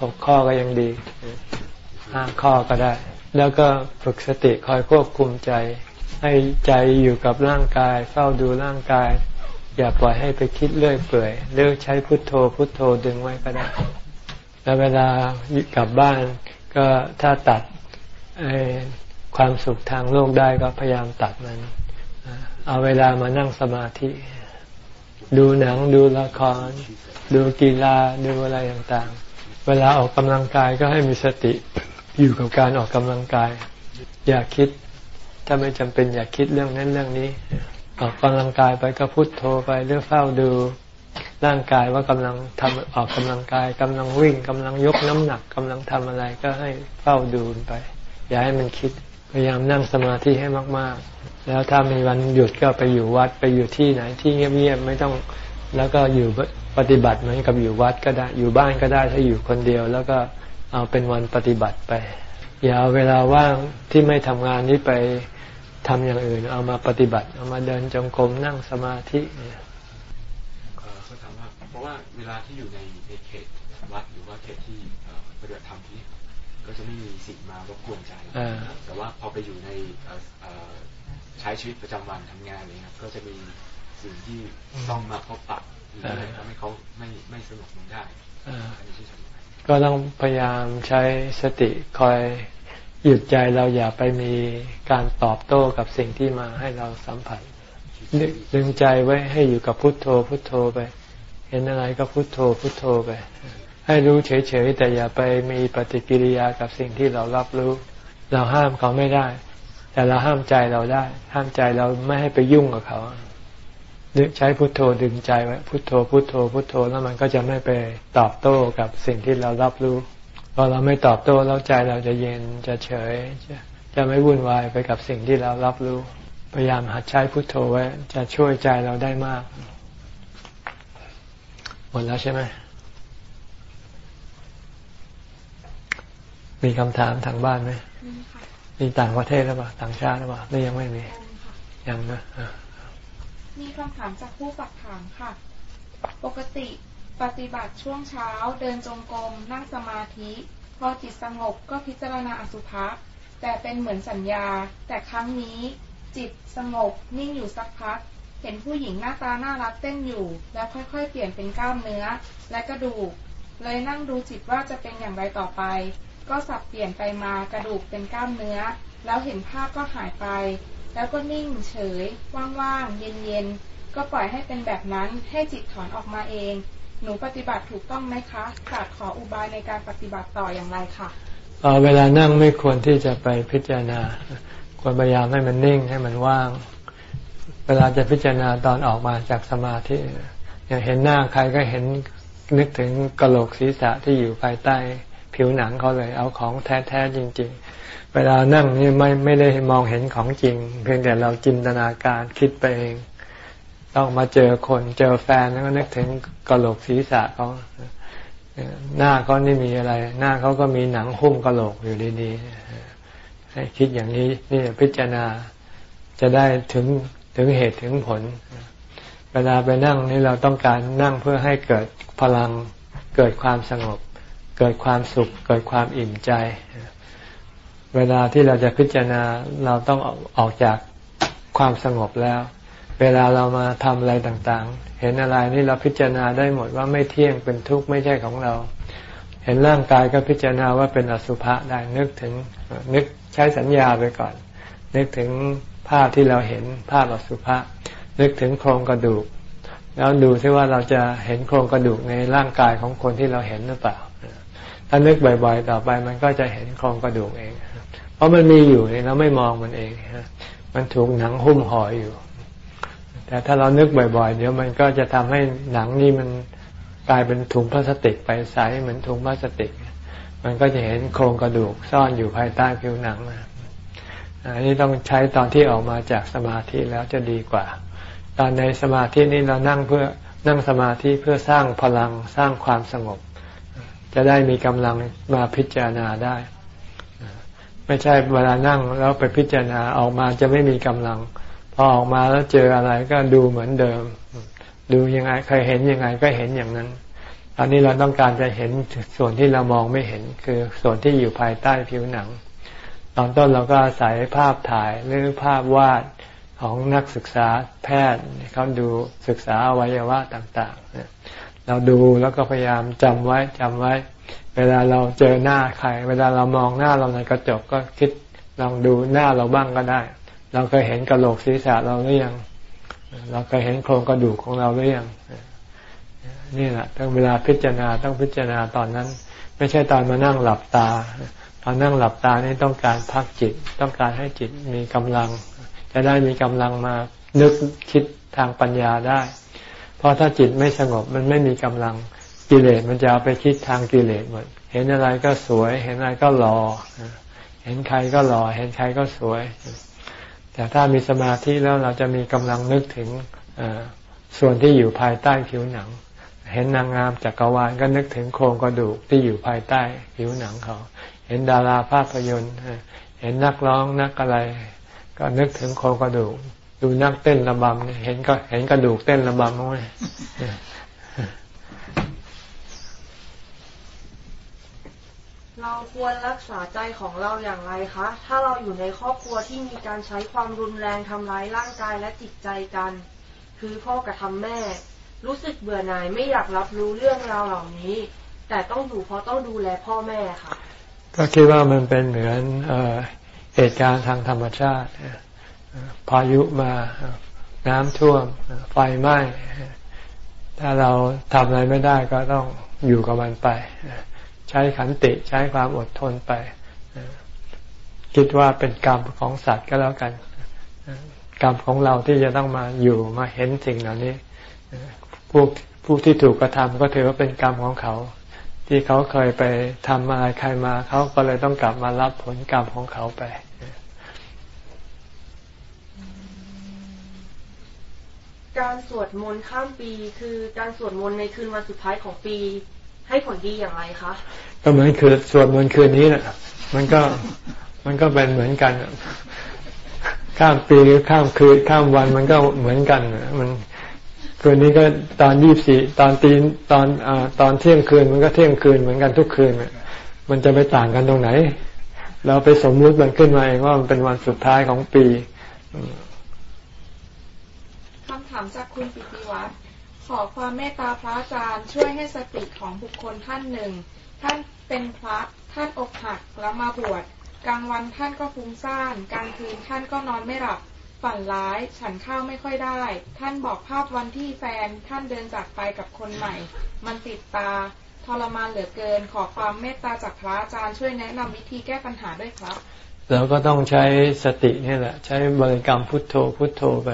หกข้อก็ยังดีห้าข้อก็ได้ แล้วก็ฝึกสติคอยควบคุมใจ ให้ใจอยู่กับร่างกาย เฝ้าดูร่างกาย อย่าปล่อยให้ไปคิดเลื่อยเปื่อยเลือกใช้พุทโธ พุทโธดึงไว้ก็ได้ แล้วเวลากลับบ้านก็ถ้าตัดความสุขทางโลกได้ก็พยายามตัดมัน เอาเวลามานั่งสมาธิ ดูหนังดูละคร ดูกีฬาดูอะไรต่างๆ เวลาออกกำลังกายก็ให้มีสติอยู่กับการออกกำลังกาย อย่าคิด ถ้าไม่จำเป็นอย่าคิดเรื่องนั้นเรื่องนี้ ออกกำลังกายไปก็พุโทโธไปเรือเฝ้าดูร่างกายว่ากำลังทำออกกำลังกายกำลังวิ่งกำลังยกน้ำหนักกำลังทำอะไรก็ให้เฝ้าดูไป อย่าให้มันคิดพยายามนั่งสมาธิให้มาก ๆ แล้วถ้ามีวันหยุดก็ไปอยู่วัดไปอยู่ที่ไหนที่เงียบๆไม่ต้องแล้วก็อยู่ปฏิบัติเหมือนกับอยู่วัดก็ได้อยู่บ้านก็ได้ถ้าอยู่คนเดียว แล้วก็เอาเป็นวันปฏิบัติไป อย่าเอาเวลาว่างที่ไม่ทำงานนี้ไป ทำอย่างอื่น เอามาปฏิบัติ เอามาเดินจงกรมนั่งสมาธิเนี่ยเขาถามว่าเพราะว่าเวลาที่อยู่ในในเขตวัดหรือว่าเขตที่ปฏิบัติธรรมที่ก็จะไม่มีสิ่งมารบกวนใจแต่ว่าพอไปอยู่ในใช้ชีวิตประจำวันทำงานอะไรเงี้ยก็จะมีสิ่งที่ต้องมาพบปะหรืออะไรทำให้เขาไม่ไม่สนุกมันได้ก็ต้องพยายามใช้สติคอย หยุดใจเราอย่าไปมีการตอบโต้กับสิ่งที่มาให้เราสัมผัสดึงใจไว้ให้อยู่กับพุทโธพุทโธไป เห็นอะไรก็พุทโธพุทโธไป ให้รู้เฉยๆแต่อย่าไปมีปฏิกิริยากับสิ่งที่เรารับรู้ เราห้ามเขาไม่ได้ แต่เราห้ามใจเราได้ ห้ามใจเราไม่ให้ไปยุ่งกับเขาดึงใช้พุทโธดึงใจไว้พุทโธพุทโธพุทโธแล้วมันก็จะไม่ไปตอบโต้กับสิ่งที่เรารับรู้ พอเราไม่ตอบโต้แล้วใจเราจะเย็นจะเฉย จะจะไม่วุ่นวายไปกับสิ่งที่เรารับรู้ พยายามหัดใช้พุทโธไว้ จะช่วยใจเราได้มาก หมดแล้วใช่ไหมมีคำถามทางบ้านไหมมีต่างประเทศหรือเปล่าต่างชาติหรือเปล่าหรือยังไม่มี ยังนะมีคำถามจากผู้ปักถามค่ะ ปกติ ปฏิบัติช่วงเช้า เดินจงกรมนั่งสมาธิ พอจิตสงบก็พิจารณาอสุภะแต่เป็นเหมือนสัญญา แต่ครั้งนี้ จิตสงบนิ่งอยู่สักพัก เห็นผู้หญิงหน้าตาน่ารักเต้นอยู่ แล้วค่อยๆ เปลี่ยนเป็นกล้ามเนื้อ และกระดูก เลยนั่งดูจิตว่าจะเป็นอย่างไรต่อไป ก็สับเปลี่ยนไปมากระดูกเป็นกล้ามเนื้อ แล้วเห็นภาพก็หายไป แล้วก็นิ่งเฉย ว่างๆเย็นๆก็ปล่อยให้เป็นแบบนั้นให้จิตถอนออกมาเอง หนูปฏิบัติถูกต้องไหมคะกราบขออุบายในการปฏิบัติต่ออย่างไรคะเวลานั่งไม่ควรที่จะไปพิจารณา ควรพยายามให้มันนิ่งให้มันว่าง เวลาจะพิจารณาตอนออกมาจากสมาธิอย่างเห็นหน้าใครก็เห็นนึกถึงกระโหลกศีรษะที่อยู่ภายใต้ผิวหนังเขาเลย เอาของแท้ๆจริง ๆ เวลานั่งนี่ไม่ไม่ได้มองเห็นของจริง เพียงแต่เราจินตนาการคิดไปเอง ต้องมาเจอคนเจอแฟนแล้วก็นึกถึงกระโหลกศีรษะเขาหน้าเขานี่มีอะไร หน้าเขาก็มีหนังหุ้มกระโหลกอยู่ดีๆให้คิดอย่างนี้นี่พิจารณาจะได้ถึงถึงเหตุถึงผล เวลาไปนั่งนี่เราต้องการนั่งเพื่อให้เกิดพลังเกิดความสงบ เกิดความสุข เกิดความอิ่มใจ เวลาที่เราจะพิจารณาเราต้องออกจากความสงบแล้ว เวลาเรามาทำอะไรต่างๆ เห็นอะไรนี่เราพิจารณาได้หมดว่าไม่เที่ยงเป็นทุกข์ไม่ใช่ของเรา เห็นร่างกายก็พิจารณาว่าเป็นอสุภะได้นึกถึงนึกใช้สัญญาไปก่อน นึกถึงภาพที่เราเห็นภาพอสุภะนึกถึงโครงกระดูก แล้วดูซิว่าเราจะเห็นโครงกระดูกในร่างกายของคนที่เราเห็นหรือเปล่า ถ้านึกบ่อยๆ ต่อไปมันก็จะเห็นโครงกระดูกเอง เพราะมันมีอยู่เราไม่มองมันเองมันถูกหนังหุ้มห่ออยู่ แต่ถ้าเรานึกบ่อยๆ เดี๋ยวมันก็จะทำให้หนังนี่มันกลายเป็นถุงพลาสติกไปใสเหมือนถุงพลาสติก มันก็จะเห็นโครงกระดูกซ่อนอยู่ภายใต้ผิวหนังอันนี้ต้องใช้ตอนที่ออกมาจากสมาธิแล้วจะดีกว่า ตอนในสมาธินี้เรานั่งเพื่อนั่งสมาธิเพื่อสร้างพลังสร้างความสงบ จะได้มีกำลังมาพิจารณาได้ ไม่ใช่เวลานั่งแล้วไปพิจารณาออกมาจะไม่มีกำลัง อออกมาแล้วเจออะไรก็ดูเหมือนเดิม ดูยังไงเคยเห็นยังไงก็เห็นอย่างนั้นตอนนี้เราต้องการจะเห็นส่วนที่เรามองไม่เห็นคือส่วนที่อยู่ภายใต้ผิวหนัง ตอนต้นเราก็อาศัยภาพถ่ายหรือภาพวาดของนักศึกษาแพทย์เขาดูศึกษาอวัยวะต่างๆ เราดูแล้วก็พยายามจำไว้จำไว้ เวลาเราเจอหน้าใคร เวลาเรามองหน้าเราในกระจกก็คิดลองดูหน้าเราบ้างก็ได้ เราเคยเห็นกระโหลกศีรษะเราหรือยัง เราเคยเห็นโครงกระดูกของเราหรือยัง นี่แหละต้องเวลาพิจารณาต้องพิจารณาตอนนั้น ไม่ใช่ตอนมานั่งหลับตา ตอนนั่งหลับตานี่ต้องการพักจิต ต้องการให้จิตมีกำลัง จะได้มีกำลังมานึกคิดทางปัญญาได้ เพราะถ้าจิตไม่สงบมันไม่มีกำลังกิเลสมันจะเอาไปคิดทางกิเลสหมด เห็นอะไรก็สวย เห็นอะไรก็หล่อเห็นใครก็หล่อเห็นใครก็สวย แต่ถ้ามีสมาธิแล้วเราจะมีกำลังนึกถึงส่วนที่อยู่ภายใต้ผิวหนัง เห็นนางงามจักรวาลก็นึกถึงโครงกระดูกที่อยู่ภายใต้ผิวหนังเขา เห็นดาราภาพยนตร์ เห็นนักร้องนักอะไร ก็นึกถึงโครงกระดูก ดูนักเต้นระบำเห็นก็เห็นกระดูกเต้นระบำมั้ย เราควรรักษาใจของเราอย่างไรคะ ถ้าเราอยู่ในครอบครัวที่มีการใช้ความรุนแรงทำร้ายร่างกายและจิตใจกัน คือพ่อกระทำแม่ รู้สึกเบื่อหน่ายไม่อยากรับรู้เรื่องราวเหล่านี้ แต่ต้องอยู่เพราะต้องดูแลพ่อแม่ค่ะ ก็คิดว่ามันเป็นเหมือนเอเหตุการณ์ทางธรรมชาติ พายุมาน้ำท่วมไฟไหม้ถ้าเราทำอะไรไม่ได้ก็ต้องอยู่กับมันไป ใช้ขันติใช้ความอดทนไป คิดว่าเป็นกรรมของสัตว์ก็แล้วกัน กรรมของเราที่จะต้องมาอยู่มาเห็นสิ่งเหล่านี้ผู้ผู้ที่ถูกกระทำก็ถือว่าเป็นกรรมของเขา ที่เขาเคยไปทำอะไรใครมา เขาก็เลยต้องกลับมารับผลกรรมของเขาไปการสวดมนต์ข้ามปี คือการสวดมนต์ในคืนวันสุดท้ายของปี ให้ผลดีอย่างไรคะ ก็เหมือนคือสวดมนต์คืนนี้แหละมันก็มันก็เป็นเหมือนกัน ข้ามปีข้ามคืนข้ามวันมันก็เหมือนกัน มันคืนนี้ก็ตอนยี่สี่ตอนตีตอนอตอนเที่ยงคืนมันก็เที่ยงคืนเหมือนกันทุกคืนมันจะไปต่างกันตรงไหน เราไปสมมุติมันขึ้นมาเองว่ามันเป็นวันสุดท้ายของปีคำถามจากคุณปิติวัฒน์ ขอความเมตตาพระอาจารย์ช่วยให้สติของบุคคลท่านหนึ่ง ท่านเป็นพระท่านอกหักแล้วมาบวชกลางวันท่านก็ฟุ้งซ่านกลางคืนท่านก็นอนไม่หลับ ฝันร้าย ฉันข้าวไม่ค่อยได้ ท่านบอกภาพวันที่แฟนท่านเดินจากไปกับคนใหม่ มันติดตาทรมานเหลือเกิน ขอความเมตตาจากพระอาจารย์ช่วยแนะนำวิธีแก้ปัญหาด้วยครับเราก็ต้องใช้สตินี่แหละ ใช้บริกรรมพุทโธพุทโธไป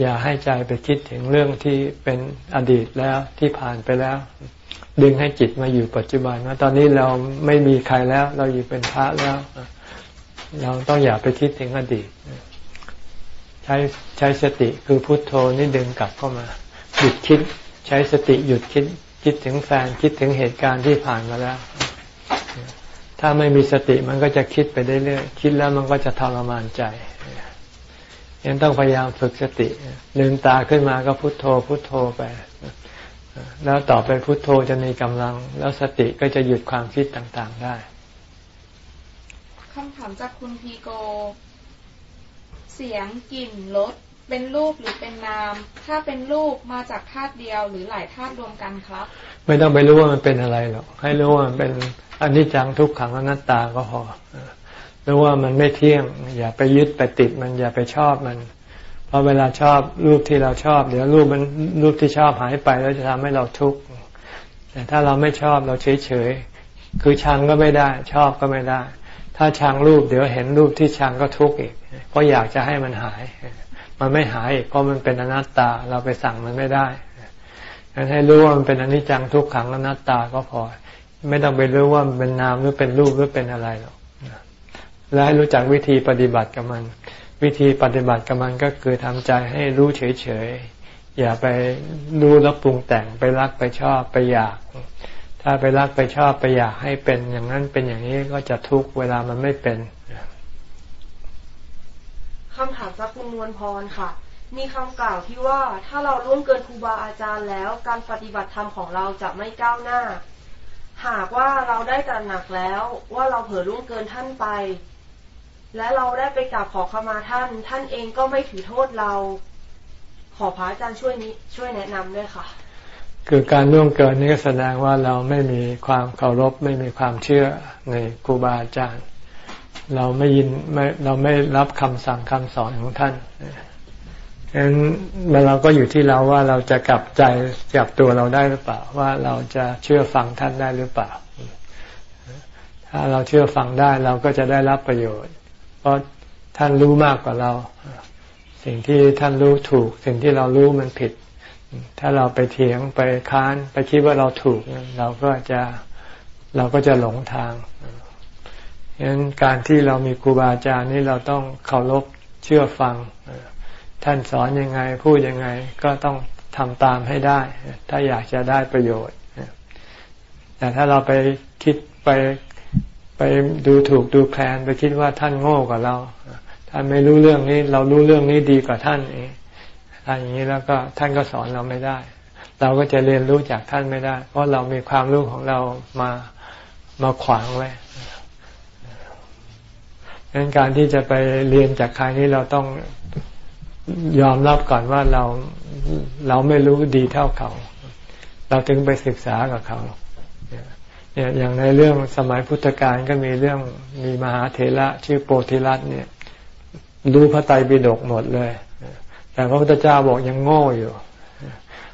อย่าให้ใจไปคิดถึงเรื่องที่เป็นอดีตแล้วที่ผ่านไปแล้ว ดึงให้จิตมาอยู่ปัจจุบันว่าตอนนี้เราไม่มีใครแล้ว เราอยู่เป็นพระแล้ว เราต้องอย่าไปคิดถึงอดีต ใช้ใช้สติคือพุทโธนี่ดึงกลับเข้ามา หยุดคิด ใช้สติหยุดคิด คิดถึงแฟนคิดถึงเหตุการณ์ที่ผ่านมาแล้ว ถ้าไม่มีสติมันก็จะคิดไปเรื่อยๆคิดแล้วมันก็จะทรมานใจ ยังต้องพยายามฝึกสติลืมตาขึ้นมาก็พุโทโธ พุโทโธไป แล้วต่อไปพุโทโธจะมีกำลัง แล้วสติก็จะหยุดความคิดต่างๆได้คำถามจากคุณพีโก เสียงกลิ่นรสเป็นรูปหรือเป็นนาม ถ้าเป็นรูปมาจากธาตุเดียวหรือหลายธาตุรวมกันครับ ไม่ต้องไปรู้ว่ามันเป็นอะไรหรอกให้รู้ว่ามันเป็นอนิจจังทุกขังอนัตตาก็พอ รู้ว่ามันไม่เที่ยง อย่าไปยึดไปติดมันอย่าไปชอบมัน เพราะเวลาชอบรูปที่เราชอบ เดี๋ยวรูปมันรูปที่ชอบหายไปแล้วจะทำให้เราทุกข์แต่ถ้าเราไม่ชอบเราเฉยเฉยคือชังก็ไม่ได้ ชอบก็ไม่ได้ ถ้าชังรูปเดี๋ยวเห็นรูปที่ชังก็ทุกข์อีก เพราะอยากจะให้มันหาย มันไม่หายอีกเพราะมันเป็นอนัตตาเราไปสั่งมันไม่ได้งั้นให้รู้ว่ามันเป็นอนิจจังทุกขังอนัตตาก็พอ ไม่ต้องไปรู้ว่ามันเป็นนามหรือเป็นรูปหรือเป็นอะไรหรอก และให้รู้จักวิธีปฏิบัติกับมัน วิธีปฏิบัติกับมันก็คือทำใจให้รู้เฉยๆ อย่าไปรู้แล้วปรุงแต่งไปรักไปชอบไปอยาก ถ้าไปรักไปชอบไปอยากให้เป็นอย่างนั้นเป็นอย่างนี้ก็จะทุกเวลามันไม่เป็นคำถามจากคุณนวลพรค่ะ มีคำกล่าวที่ว่าถ้าเราล่วงเกินครูบาอาจารย์แล้ว การปฏิบัติธรรมของเราจะไม่ก้าวหน้า หากว่าเราได้ตระหนักแล้วว่าเราเผลอล่วงเกินท่านไป และเราได้ไปกราบขอขมาท่าน ท่านเองก็ไม่ถือโทษเรา ขอพระอาจารย์ช่วยนี้ช่วยแนะนำด้วยค่ะ คือการล่วงเกินนี่ก็แสดงว่าเราไม่มีความเคารพไม่มีความเชื่อในครูบาอาจารย์ เราไม่ยินไม่เราไม่รับคำสั่งคำสอนของท่านฉะนั้นเราก็อยู่ที่เราว่าเราจะกลับใจกลับตัวเราได้หรือเปล่า ว่าเราจะเชื่อฟังท่านได้หรือเปล่า ถ้าเราเชื่อฟังได้เราก็จะได้รับประโยชน์ เพราะท่านรู้มากกว่าเรา สิ่งที่ท่านรู้ถูก สิ่งที่เรารู้มันผิด ถ้าเราไปเถียงไปค้านไปคิดว่าเราถูก เราก็จะเราก็จะหลงทางฉะนั้นการที่เรามีครูบาอาจารย์นี่เราต้องเคารพเชื่อฟัง ท่านสอนยังไงพูดยังไงก็ต้องทำตามให้ได้ ถ้าอยากจะได้ประโยชน์แต่ถ้าเราไปคิดไป ไปดูถูกดูแคลนไปคิดว่าท่านโง่กว่าเรา ท่านไม่รู้เรื่องนี้ เรารู้เรื่องนี้ดีกว่าท่านเองถ้าอย่างนี้แล้วก็ท่านก็สอนเราไม่ได้ เราก็จะเรียนรู้จากท่านไม่ได้ เพราะเรามีความรู้ของเรามามาขวางไว้ดังนั้นการที่จะไปเรียนจากใครนี้เราต้องยอมรับก่อนว่าเราเราไม่รู้ดีเท่าเขา เราถึงไปศึกษากับเขา เนี่ยอย่างในเรื่องสมัยพุทธกาลก็มีเรื่องมีมหาเถระชื่อโปธิรัตเนี่ยรู้พระไตรปิฎกหมดเลย แต่พระพุทธเจ้าบอกยังโง่อยู่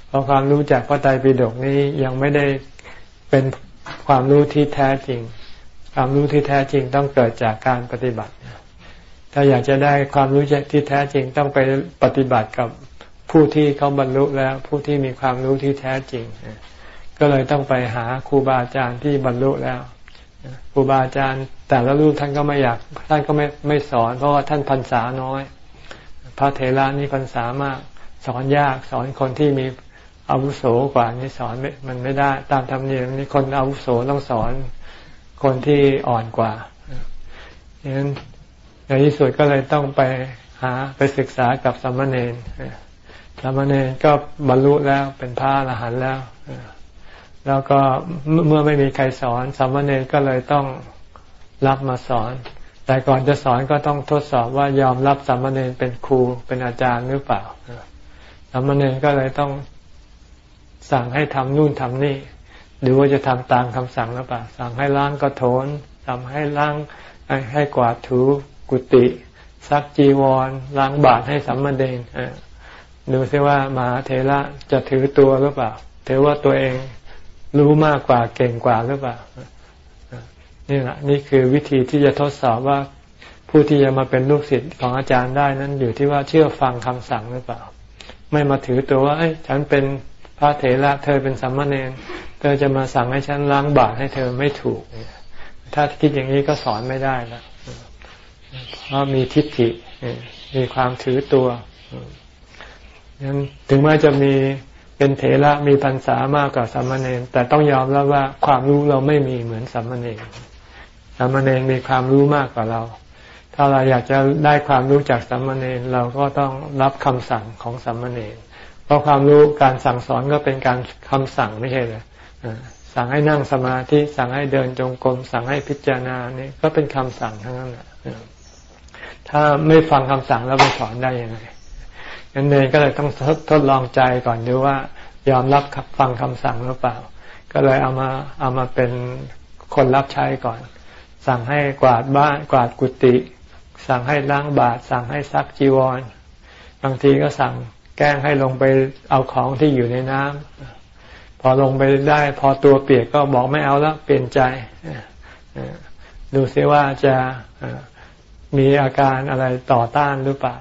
เพราะความรู้จากพระไตรปิฎกนี้ยังไม่ได้เป็นความรู้ที่แท้จริง ความรู้ที่แท้จริงต้องเกิดจากการปฏิบัติ ถ้าอยากจะได้ความรู้ที่แท้จริงต้องไปปฏิบัติกับผู้ที่เขาบรรลุแล้วผู้ที่มีความรู้ที่แท้จริง ก็เลยต้องไปหาครูบาอาจารย์ที่บรรลุแล้วครูบาอาจารย์ แต่ละรูปท่านก็ไม่อยาก ท่านก็ไม่ไม่สอน เพราะว่าท่านพรรษาน้อย พระเถระนี่พรรษามาก สอนยากสอนคนที่มีอาวุโสกว่านี่สอนมันไม่ได้ ตามธรรมเนียมนี่คนอาวุโสต้องสอนคนที่อ่อนกว่าดังนั้นในที่สุดก็เลยต้องไปหาไปศึกษากับสมณเณรสมณเณรก็บรรลุแล้วเป็นพระอรหันต์แล้ว แล้วก็เมื่อไม่มีใครสอนสมเณรก็เลยต้องรับมาสอน แต่ก่อนจะสอนก็ต้องทดสอบว่ายอมรับสมเณรเป็นครูเป็นอาจารย์หรือเปล่าสมเณรก็เลยต้องสั่งให้ทำนู่นทำนี่ดูว่าจะทำตามคำสั่งหรือเปล่า สั่งให้ล้างกระโถนสั่งให้ล้างให้กวาดถูกุฏิซักจีวรล้างบาตรให้สัมมาเดนดูซิว่ามหาเทระจะถือตัวหรือเปล่าถือว่าตัวเอง รู้มากกว่าเก่งกว่าหรือเปล่านี่แหละนี่คือวิธีที่จะทดสอบว่าผู้ที่จะมาเป็นลูกศิษย์ของอาจารย์ได้นั้นอยู่ที่ว่าเชื่อฟังคำสั่งหรือเปล่า ไม่มาถือตัวว่าฉันเป็นพระเถระเธอเป็นสัมมาเนนเธอจะมาสั่งให้ฉันล้างบาตรให้เธอไม่ถูก ถ้าคิดอย่างนี้ก็สอนไม่ได้ล้วเพราะมีทิฏฐิมีความถือตัวนั้นถึงแม้จะมี เป็นเถระมีพรรษามากกว่าสัมมาเนรแต่ต้องยอมแล้วว่าความรู้เราไม่มีเหมือนสัมมาเนรสัมมาเนรมีความรู้มากกว่าเรา ถ้าเราอยากจะได้ความรู้จากสัมมาเนรเราก็ต้องรับคำสั่งของสัมมาเนรเพราะความรู้การสั่งสอนก็เป็นการคำสั่งไม่ใช่เลยสั่งให้นั่งสมาธิสั่งให้เดินจงกรมสั่งให้พิจารณานี่ก็เป็นคำสั่งทั้งนั้นแหละถ้าไม่ฟังคำสั่งแล้วไปสอนได้ยังไง งั้นเนก็เลยต้องทดลองใจก่อนดูว่ายอมรับฟังคำสั่งหรือเปล่า ก็เลยเอามาเอามาเป็นคนรับใช้ก่อน สั่งให้กวาดบ้านกวาดกุฏิสั่งให้ล้างบาตรสั่งให้ซักจีวร บางทีก็สั่งแกล้งให้ลงไปเอาของที่อยู่ในน้ำพอลงไปได้ พอตัวเปียกก็บอกไม่เอาแล้วเปลี่ยนใจดูซิว่าจะมีอาการอะไรต่อต้านหรือเปล่า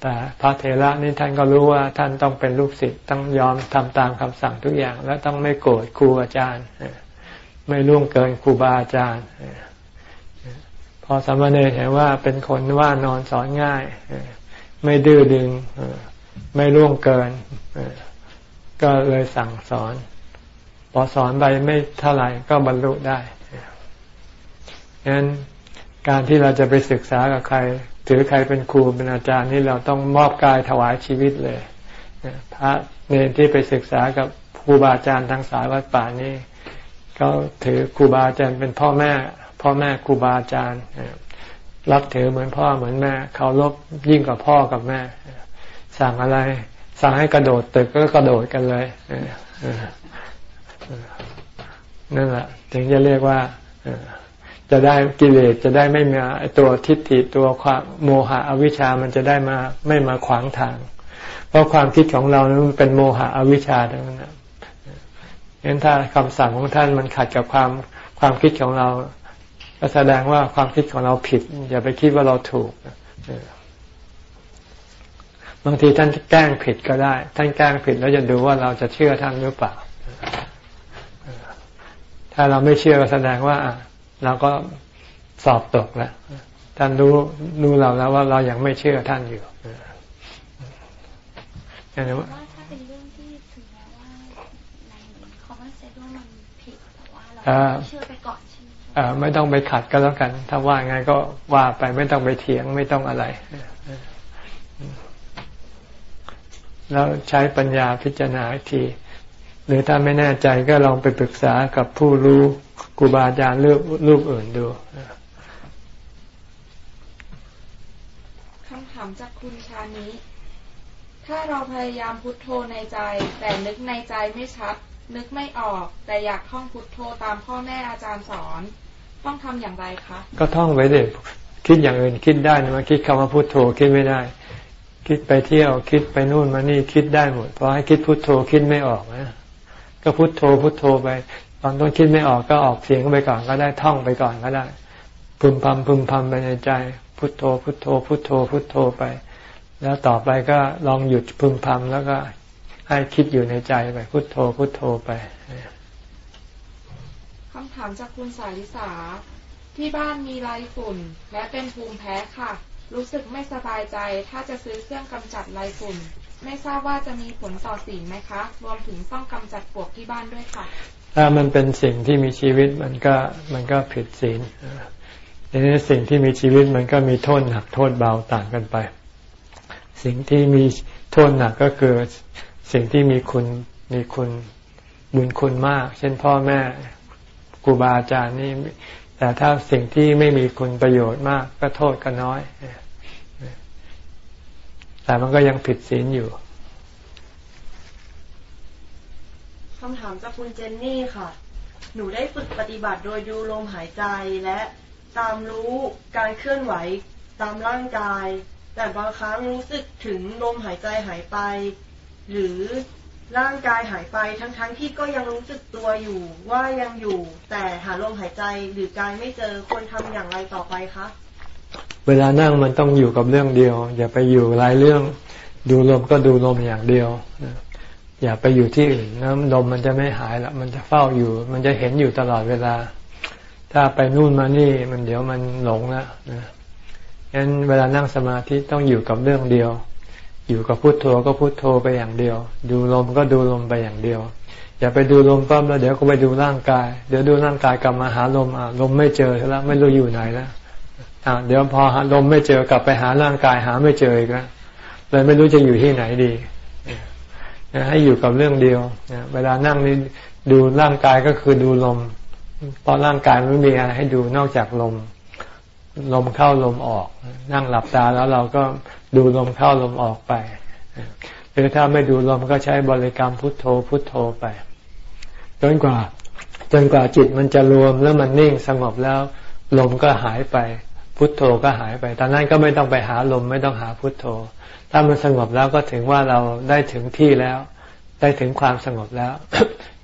แต่พระเทระนี่ท่านก็รู้ว่าท่านต้องเป็นลูกศิษย์ต้องยอมทำตามคำสั่งทุกอย่าง และต้องไม่โกรธครูอาจารย์ ไม่ล่วงเกินครูบาอาจารย์พอสามเณรเห็นว่าเป็นคนว่านอนสอนง่าย ไม่ดื้อดึงไม่ล่วงเกิน ก็เลยสั่งสอน พอสอนไปไม่เท่าไหร่ก็บรรลุได้ดังนั้นการที่เราจะไปศึกษากับใคร ถือใครเป็นครูเป็นอาจารย์นี่เราต้องมอบกายถวายชีวิตเลยพระเนรที่ไปศึกษากับครูบาอาจารย์ทางสายวัดป่านี่เขาถือครูบาอาจารย์เป็นพ่อแม่ พ่อแม่ครูบาอาจารย์รับถือเหมือนพ่อเหมือนแม่เขารบยิ่งกว่าพ่อกับแม่ สั่งอะไร สั่งให้กระโดดตึกก็กระโดดกันเลยนั่นแหละถึงจะเรียกว่า จะได้กิเลสจะได้ไม่มาตัวทิฏฐิตัวความโมหะอวิชามันจะได้มาไม่มาขวางทาง เพราะความคิดของเรานั้นเป็นโมหะอวิชชาทั้งนั้นงั้นถ้าคำสั่งของท่านมันขัดกับความความคิดของเราก็แสดงว่าความคิดของเราผิด อย่าไปคิดว่าเราถูกบางทีท่านแกล้งผิดก็ได้ ท่านแกล้งผิดแล้วจะดูว่าเราจะเชื่อท่านหรือเปล่า ถ้าเราไม่เชื่อก็แสดงว่า เราก็สอบตกแล้วท่านรู้รู้เราแล้วว่าเรายังไม่เชื่อท่านอยู่อย่างนี้ว่าถ้าเป็นเรื่องที่ถึงแม้ว่าในเขาว่าเซว่ามันผิดแต่ว่าเราเชื่อไปก่อนใช่ไหมไม่ต้องไปขัดก็แล้วกัน ถ้าว่าไงก็ว่าไปไม่ต้องไปเถียงไม่ต้องอะไร แล้วใช้ปัญญาพิจารณาที หรือถ้าไม่แน่ใจก็ลองไปปรึกษากับผู้รู้ครูบาอาจารย์เลือกรูปอื่นดูคำถามจากคุณชานิถ้าเราพยายามพุทโธในใจ แต่นึกในใจไม่ชัด นึกไม่ออก แต่อยากท่องพุทโธตามพ่อแม่อาจารย์สอน ต้องทำอย่างไรคะ ก็ท่องไว้เด็กคิดอย่างอื่นคิดได้นะมาคิดคำว่าพุทโธคิดไม่ได้ คิดไปเที่ยวคิดไปนู่นมานี่คิดได้หมดเพราะให้คิดพุทโธคิดไม่ออกนะ ก็พุทโธพุทโธไป ตอนต้นคิดไม่ออกก็ออกเสียงไปก่อนก็ได้ท่องไปก่อนก็ได้พึมพำพึมพำไปในใจ พุทโธ พุทโธ พุทโธ พุทโธไป แล้วต่อไปก็ลองหยุดพึมพำแล้วก็ให้คิดอยู่ในใจไป พุทโธ พุทโธไปคำถามจากคุณสาริสา ที่บ้านมีไรฝุ่น และเป็นภูมิแพ้ค่ะ รู้สึกไม่สบายใจถ้าจะซื้อเครื่องกำจัดไรฝุ่น ไม่ทราบว่าจะมีผลต่อสิ่งไหมคะ รวมถึงต้องกำจัดปวกที่บ้านด้วยค่ะ ถ้ามันเป็นสิ่งที่มีชีวิตมันก็มันก็ผิดศีลดังนี้สิ่งที่มีชีวิตมันก็มีโทษหนักโทษเบาต่างกันไป สิ่งที่มีโทษหนักก็คือสิ่งที่มีคุณมีคุณบุญคุณมาก เช่นพ่อแม่ครูบาอาจารย์นี่แต่ถ้าสิ่งที่ไม่มีคุณประโยชน์มากก็โทษก็น้อย แต่มันก็ยังผิดศีลอยู่คำถามจากคุณเจนนี่ค่ะ หนูได้ฝึกปฏิบัติโดยดูลมหายใจและตามรู้การเคลื่อนไหวตามร่างกาย แต่บางครั้งรู้สึกถึงลมหายใจหายไป หรือร่างกายหายไปทั้งๆทที่ก็ยังรู้สึกตัวอยู่ว่ายังอยู่ แต่หาลมหายใจหรือกายไม่เจอควรทำอย่างไรต่อไปคะ เวลานั่งมันต้องอยู่กับเรื่องเดียว อย่าไปอยู่หลายเรื่อง ดูลมก็ดูลมอย่างเดียว อย่าไปอยู่ที่อื่นน้ำลมมันจะไม่หายละมันจะเฝ้าอยู่ มันจะเห็นอยู่ตลอดเวลา ถ้าไปนู่นมานี่มันเดี๋ยวมันหลงละนะงั้นเวลานั่งสมาธิต้องอยู่กับเรื่องเดียว อยู่กับพุโทโธก็พุโทโธไปอย่างเดียว ดูลมก็ดูลมไปอย่างเดียว อย่าไปดูลมปั๊บแล้วเดี๋ยวก็ไปดูร่างกาย เดี๋ยวดูร่างกายกลับมาหาลมอะลมไม่เจอแล้วไม่รู้อยู่ไหนแล้ว เดี๋ยวพอหาลมไม่เจอกลับไปหาร่างกายหาไม่เจออีกแล้วเลยไม่รู้จะอยู่ที่ไหนดีให้อยู่กับเรื่องเดียวเวลานั่งนี่ดูร่างกายก็คือดูลม เพราะร่างกายไม่มีอะไรให้ดูนอกจากลม ลมเข้าลมออก นั่งหลับตาแล้วเราก็ดูลมเข้าลมออกไปหรือถ้าไม่ดูลมก็ใช้บริกรรมพุทโธพุทโธไปจนกว่า จนกว่าจิตมันจะรวมแล้วมันนิ่งสงบแล้ว ลมก็หายไป พุทโธก็หายไป ตอนนั้นก็ไม่ต้องไปหาลมไม่ต้องหาพุทโธ ถ้ามันสงบแล้วก็ถึงว่าเราได้ถึงที่แล้ว ได้ถึงความสงบแล้ว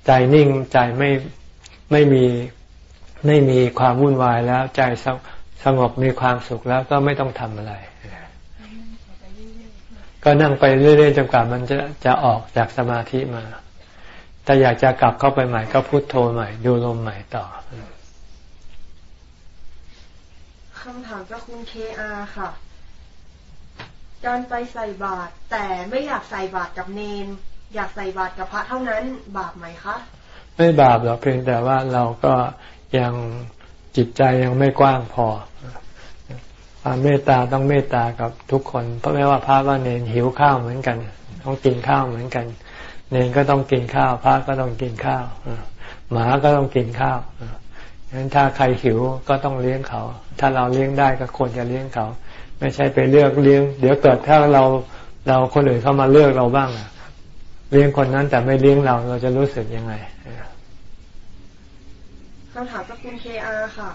ใจนิ่งใจไม่ไม่มีไม่มีความวุ่นวายแล้ว ใจสงบมีความสุขแล้วก็ไม่ต้องทำอะไร ก็นั่งไปเรื่อยๆจนกว่ามันจะจะออกจากสมาธิมาถ้าอยากจะกลับเข้าไปใหม่ก็พุโทโธใหม่ ดูลมใหม่ต่อ คำถามจากคุณเคอาค่ะ การไปใส่บาตรแต่ไม่อยากใส่บาตรกับเนน อยากใส่บาตรกับพระเท่านั้นบาปไหมคะ ไม่บาปหรอกเพียงแต่ว่าเราก็ยังจิตใจยังไม่กว้างพอความเมตตาต้องเมตตากับทุกคน เพราะไม่ว่าพระว่าเนนหิวข้าวเหมือนกัน ต้องกินข้าวเหมือนกัน เนนก็ต้องกินข้าว พระก็ต้องกินข้าวหมาก็ต้องกินข้าว ฉะนั้นถ้าใครหิวก็ต้องเลี้ยงเขา ถ้าเราเลี้ยงได้ก็ควรจะเลี้ยงเขา ไม่ใช่ไปเลือกเลี้ยง เดี๋ยวเกิดถ้าเราเราคนอื่นเข้ามาเลือกเราบ้างเลี้ยงคนนั้นแต่ไม่เลี้ยงเราเราจะรู้สึกยังไงคำถามจากคุณเคอาค่ะ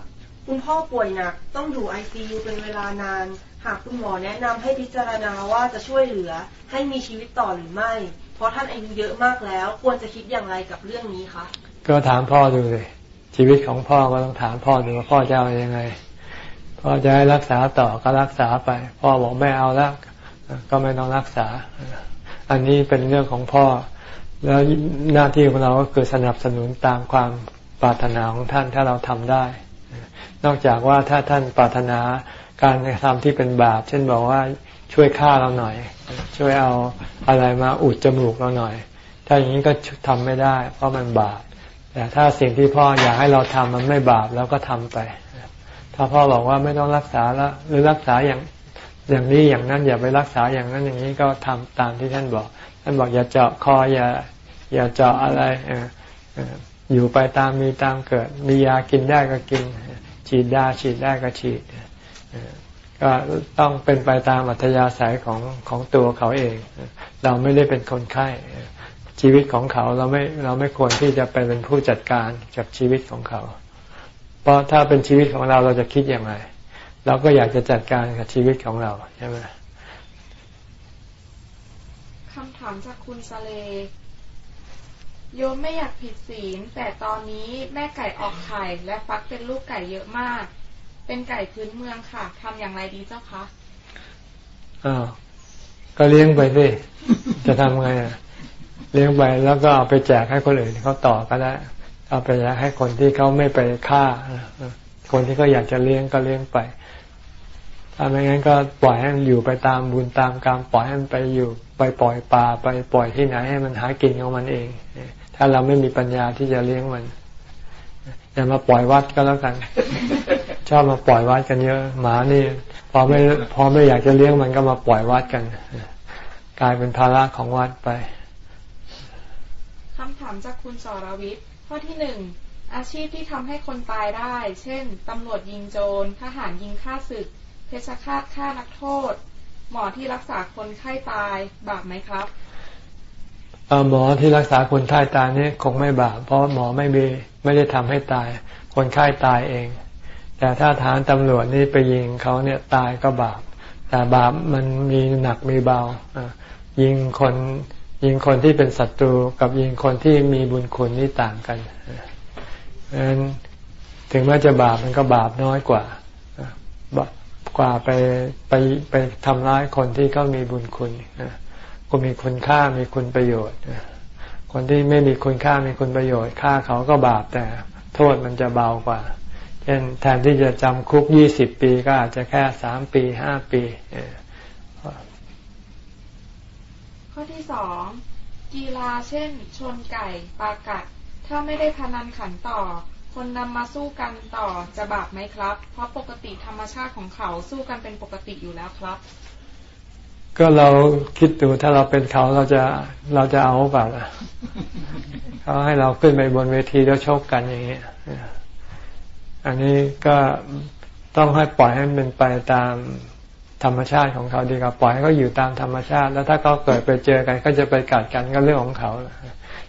คุณพ่อป่วยหนัก ต้องอยู่ไอซียูเป็นเวลานาน หากคุณหมอแนะนำให้พิจารณาว่าจะช่วยเหลือให้มีชีวิตต่อหรือไม่ เพราะท่านอายุเยอะมากแล้ว ควรจะคิดอย่างไรกับเรื่องนี้คะก็ถามพ่อดูเลย ชีวิตของพ่อก็ต้องถามพ่อดูว่าพ่อจะเอาอยัางไง พ่อจะให้รักษาต่อก็รักษาไป พ่อบอกไม่เอาแล้วก็ไม่ต้องรักษา อันนี้เป็นเรื่องของพ่อ แล้วหน้าที่ของเราก็คือสนับสนุนตามความปรารถนาของท่านถ้าเราทำได้ นอกจากว่าถ้าท่านปรารถนาการกระทำที่เป็นบาป เช่นบอกว่าช่วยฆ่าเราหน่อย ช่วยเอาอะไรมาอุดจมูกเราหน่อย ถ้าอย่างนี้ก็ทำไม่ได้ เพราะมันบาป แต่ถ้าสิ่งที่พ่ออยากให้เราทำมันไม่บาปแล้วก็ทำไป ถ้าพ่อบอกว่าไม่ต้องรักษาล้วหรือรักษาอย่างอย่างนี้อย่างนั้น อย่าไปรักษาอย่างนั้นอย่างนี้ก็ทำตามที่ท่านบอก ท่านบอกอย่าเจาะคออย่าอย่าเจาะอะไรอยู่ไปตามมีตามเกิด มียากินได้ก็กิน ฉีดยาฉีดได้ก็ฉีดก็ต้องเป็นไปตามอัธยาศัยของของตัวเขาเอง เราไม่ได้เป็นคนไข้ ชีวิตของเขาเราไม่เราไม่ควรที่จะไปเป็นผู้จัดการกับชีวิตของเขา เพราะถ้าเป็นชีวิตของเราเราจะคิดอย่างไรเราก็อยากจะจัดการกับชีวิตของเราใช่ไหมคำถามจากคุณสเลโยมไม่อยากผิดศีล แต่ตอนนี้แม่ไก่ออกไข่และฟักเป็นลูกไก่เยอะมาก เป็นไก่พื้นเมืองค่ะทำอย่างไรดีเจ้าคะอ้าวก็เลี้ยงไปสิจะทำไงอะ เลี้ยงไปแล้วก็เอาไปแจกให้คนอื่นเขาต่อก็ได้ เอาไปแจกให้คนที่เขาไม่ไปฆ่า คนที่เขาอยากจะเลี้ยงก็เลี้ยงไปถ้าไม่งั้นก็ปล่อยให้มันอยู่ไปตามบุญตามกรรมปล่อยให้มันไปอยู่ไปปล่อยป่าไปปล่อยที่ไหนให้มันหากินของมันเอง ถ้าเราไม่มีปัญญาที่จะเลี้ยงมันอย่ามาปล่อยวัดก็แล้วกัน ชอบมาปล่อยวัดกันเยอะ หมานี่ พอไม่พอไม่อยากจะเลี้ยงมันก็มาปล่อยวัดกัน กลายเป็นภาระของวัดไปำถามจากคุณสรวิทย์ข้อที่หนึ่งอาชีพที่ทำให้คนตายได้ เช่น ตำรวจยิงโจร ทหารยิงฆ่าศึก เพชฌฆาตฆ่านักโทษ หมอที่รักษาคนไข้ตาย บาปไหมครับหมอที่รักษาคนไข้ตายนี่คงไม่บาป เพราะหมอไม่มีไม่ได้ทำให้ตาย คนไข้ตายเอง แต่ถ้าฐานตำรวจนี่ไปยิงเขาเนี่ยตายก็บาป แต่บาปมันมีหนักมีเบายิงคน ยิงคนที่เป็นศัตรูกับยิงคนที่มีบุญคุณนี่ต่างกันดังนั้นถึงแม้จะบาปมันก็บาปน้อยกว่า กว่าไปไปไปทำร้ายคนที่เขามีบุญคุณก็มีคุณค่ามีคุณประโยชน์คนที่ไม่มีคุณค่ามีคุณประโยชน์ค่าเขาก็บาปแต่ โทษมันจะเบากว่าเช่นแทนที่จะจำคุกยี่สิบปีก็อาจจะแค่สามปีห้าปี ข้อที่สองกีฬาเช่น ชนไก่ปากัด ถ้าไม่ได้พนันขันต่อ คนนำมาสู้กันต่อจะบาปไหมครับ เพราะปกติธรรมชาติของเขาสู้กันเป็นปกติอยู่แล้วครับ ก็เราคิดดูถ้าเราเป็นเขาเราจะเราจะเอาเปล่าเขาให้เราขึ้นไปบนเวทีแล้วชกกันอย่างนี้อันนี้ก็ต้องให้ปล่อยให้มันเป็นไปตาม ธรรมชาติของเขาดีกว่าปล่อยให้เขาอยู่ตามธรรมชาติ แล้วถ้าเขาเกิดไปเจอกันก็จะไปกัดกันก็เรื่องของเขา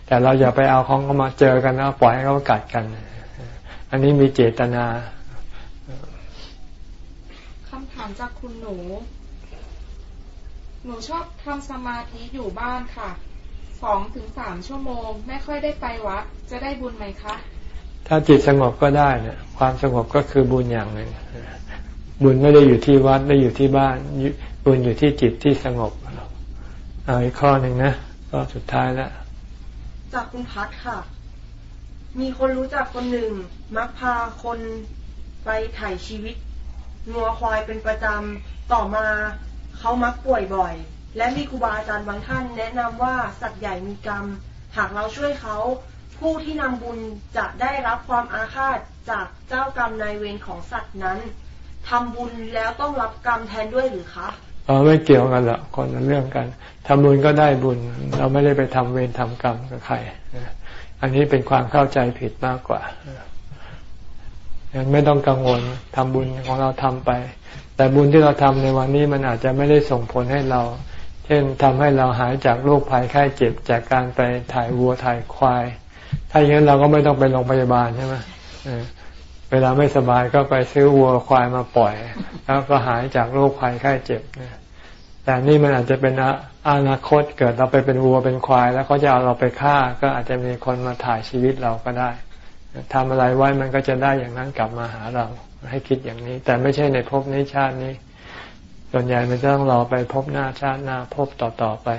แต่เราอย่าไปเอาของเขามาเจอกันแล้วปล่อยให้เขากัดกัน อันนี้มีเจตนาคำถามจากคุณหนู หนูชอบทำสมาธิอยู่บ้านค่ะสองถึงสามชั่วโมง ไม่ค่อยได้ไปวัด จะได้บุญไหมคะ ถ้าจิตสงบก็ได้เนี่ยความสงบก็คือบุญอย่างหนึ่ง บุญไม่ได้อยู่ที่วัดไม่อยู่ที่บ้าน บุญอยู่ที่จิตที่สงบเอาอีกข้อหนึ่งนะก็สุดท้ายแล้วจากคุณพัดค่ะ มีคนรู้จักคนหนึ่ง มักพาคนไปถ่ายชีวิตงัวควายเป็นประจำต่อมาเขามักป่วยบ่อย และมีครูบาอาจารย์บางท่าน แนะนำว่าสัตว์ใหญ่มีกรรม หากเราช่วยเขาผู้ที่นำบุญจะได้รับความอาฆาตจากเจ้ากรรมนายเวรของสัตว์นั้น ทำบุญแล้วต้องรับกรรมแทนด้วยหรือคะเออไม่เกี่ยวกันหรอกคนละเรื่องกันทำบุญก็ได้บุญ เราไม่ได้ไปทำเวรทำกรรมกับใครอันนี้เป็นความเข้าใจผิดมากกว่ายังไม่ต้องกังวลทำบุญของเราทำไป แต่บุญที่เราทำในวันนี้มันอาจจะไม่ได้ส่งผลให้เรา เช่นทำให้เราหายจากโรคภัยไข้เจ็บจากการไปถ่ายวัวถ่ายควาย ถ้าอย่างนั้นเราก็ไม่ต้องไปโรงพยาบาลใช่ไหม เวลาไม่สบายก็ไปซื้อวัวควายมาปล่อย แล้วก็หายจากโรคภัยไข้เจ็บแต่นี่มันอาจจะเป็นอนาคตเกิดเราไปเป็นวัวเป็นควาย แล้วเขาจะเอาเราไปฆ่า ก็อาจจะมีคนมาถ่ายชีวิตเราก็ได้ทำอะไรไว้มันก็จะได้อย่างนั้นกลับมาหาเรา ให้คิดอย่างนี้ แต่ไม่ใช่ในภพนี้ชาตินี้ ส่วนใหญ่มันจะต้องรอไปพบหน้าชาติหน้าพบต่อต่อไป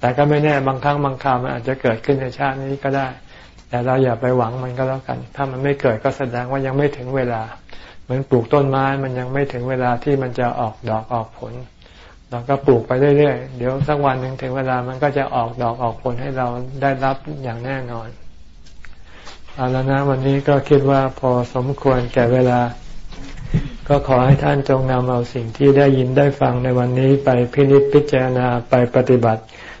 แต่ก็ไม่แน่บางครั้งบางคราวมันอาจจะเกิดขึ้นในชาตินี้ก็ได้ แต่เราอย่าไปหวังมันก็แล้วกัน ถ้ามันไม่เกิดก็แสดงว่ายังไม่ถึงเวลา เหมือนปลูกต้นไม้มันยังไม่ถึงเวลาที่มันจะออกดอกออกผล เราก็ปลูกไปเรื่อยๆ เดี๋ยวสักวันหนึ่งถึงเวลามันก็จะออกดอกออกผลให้เราได้รับอย่างแน่นอน เอาล้วนะวันนี้ก็คิดว่าพอสมควรแก่เวลา ก็ขอให้ท่านจงนำเอาสิ่งที่ได้ยินได้ฟังในวันนี้ไปพินิจพิจารณาไปปฏิบัติ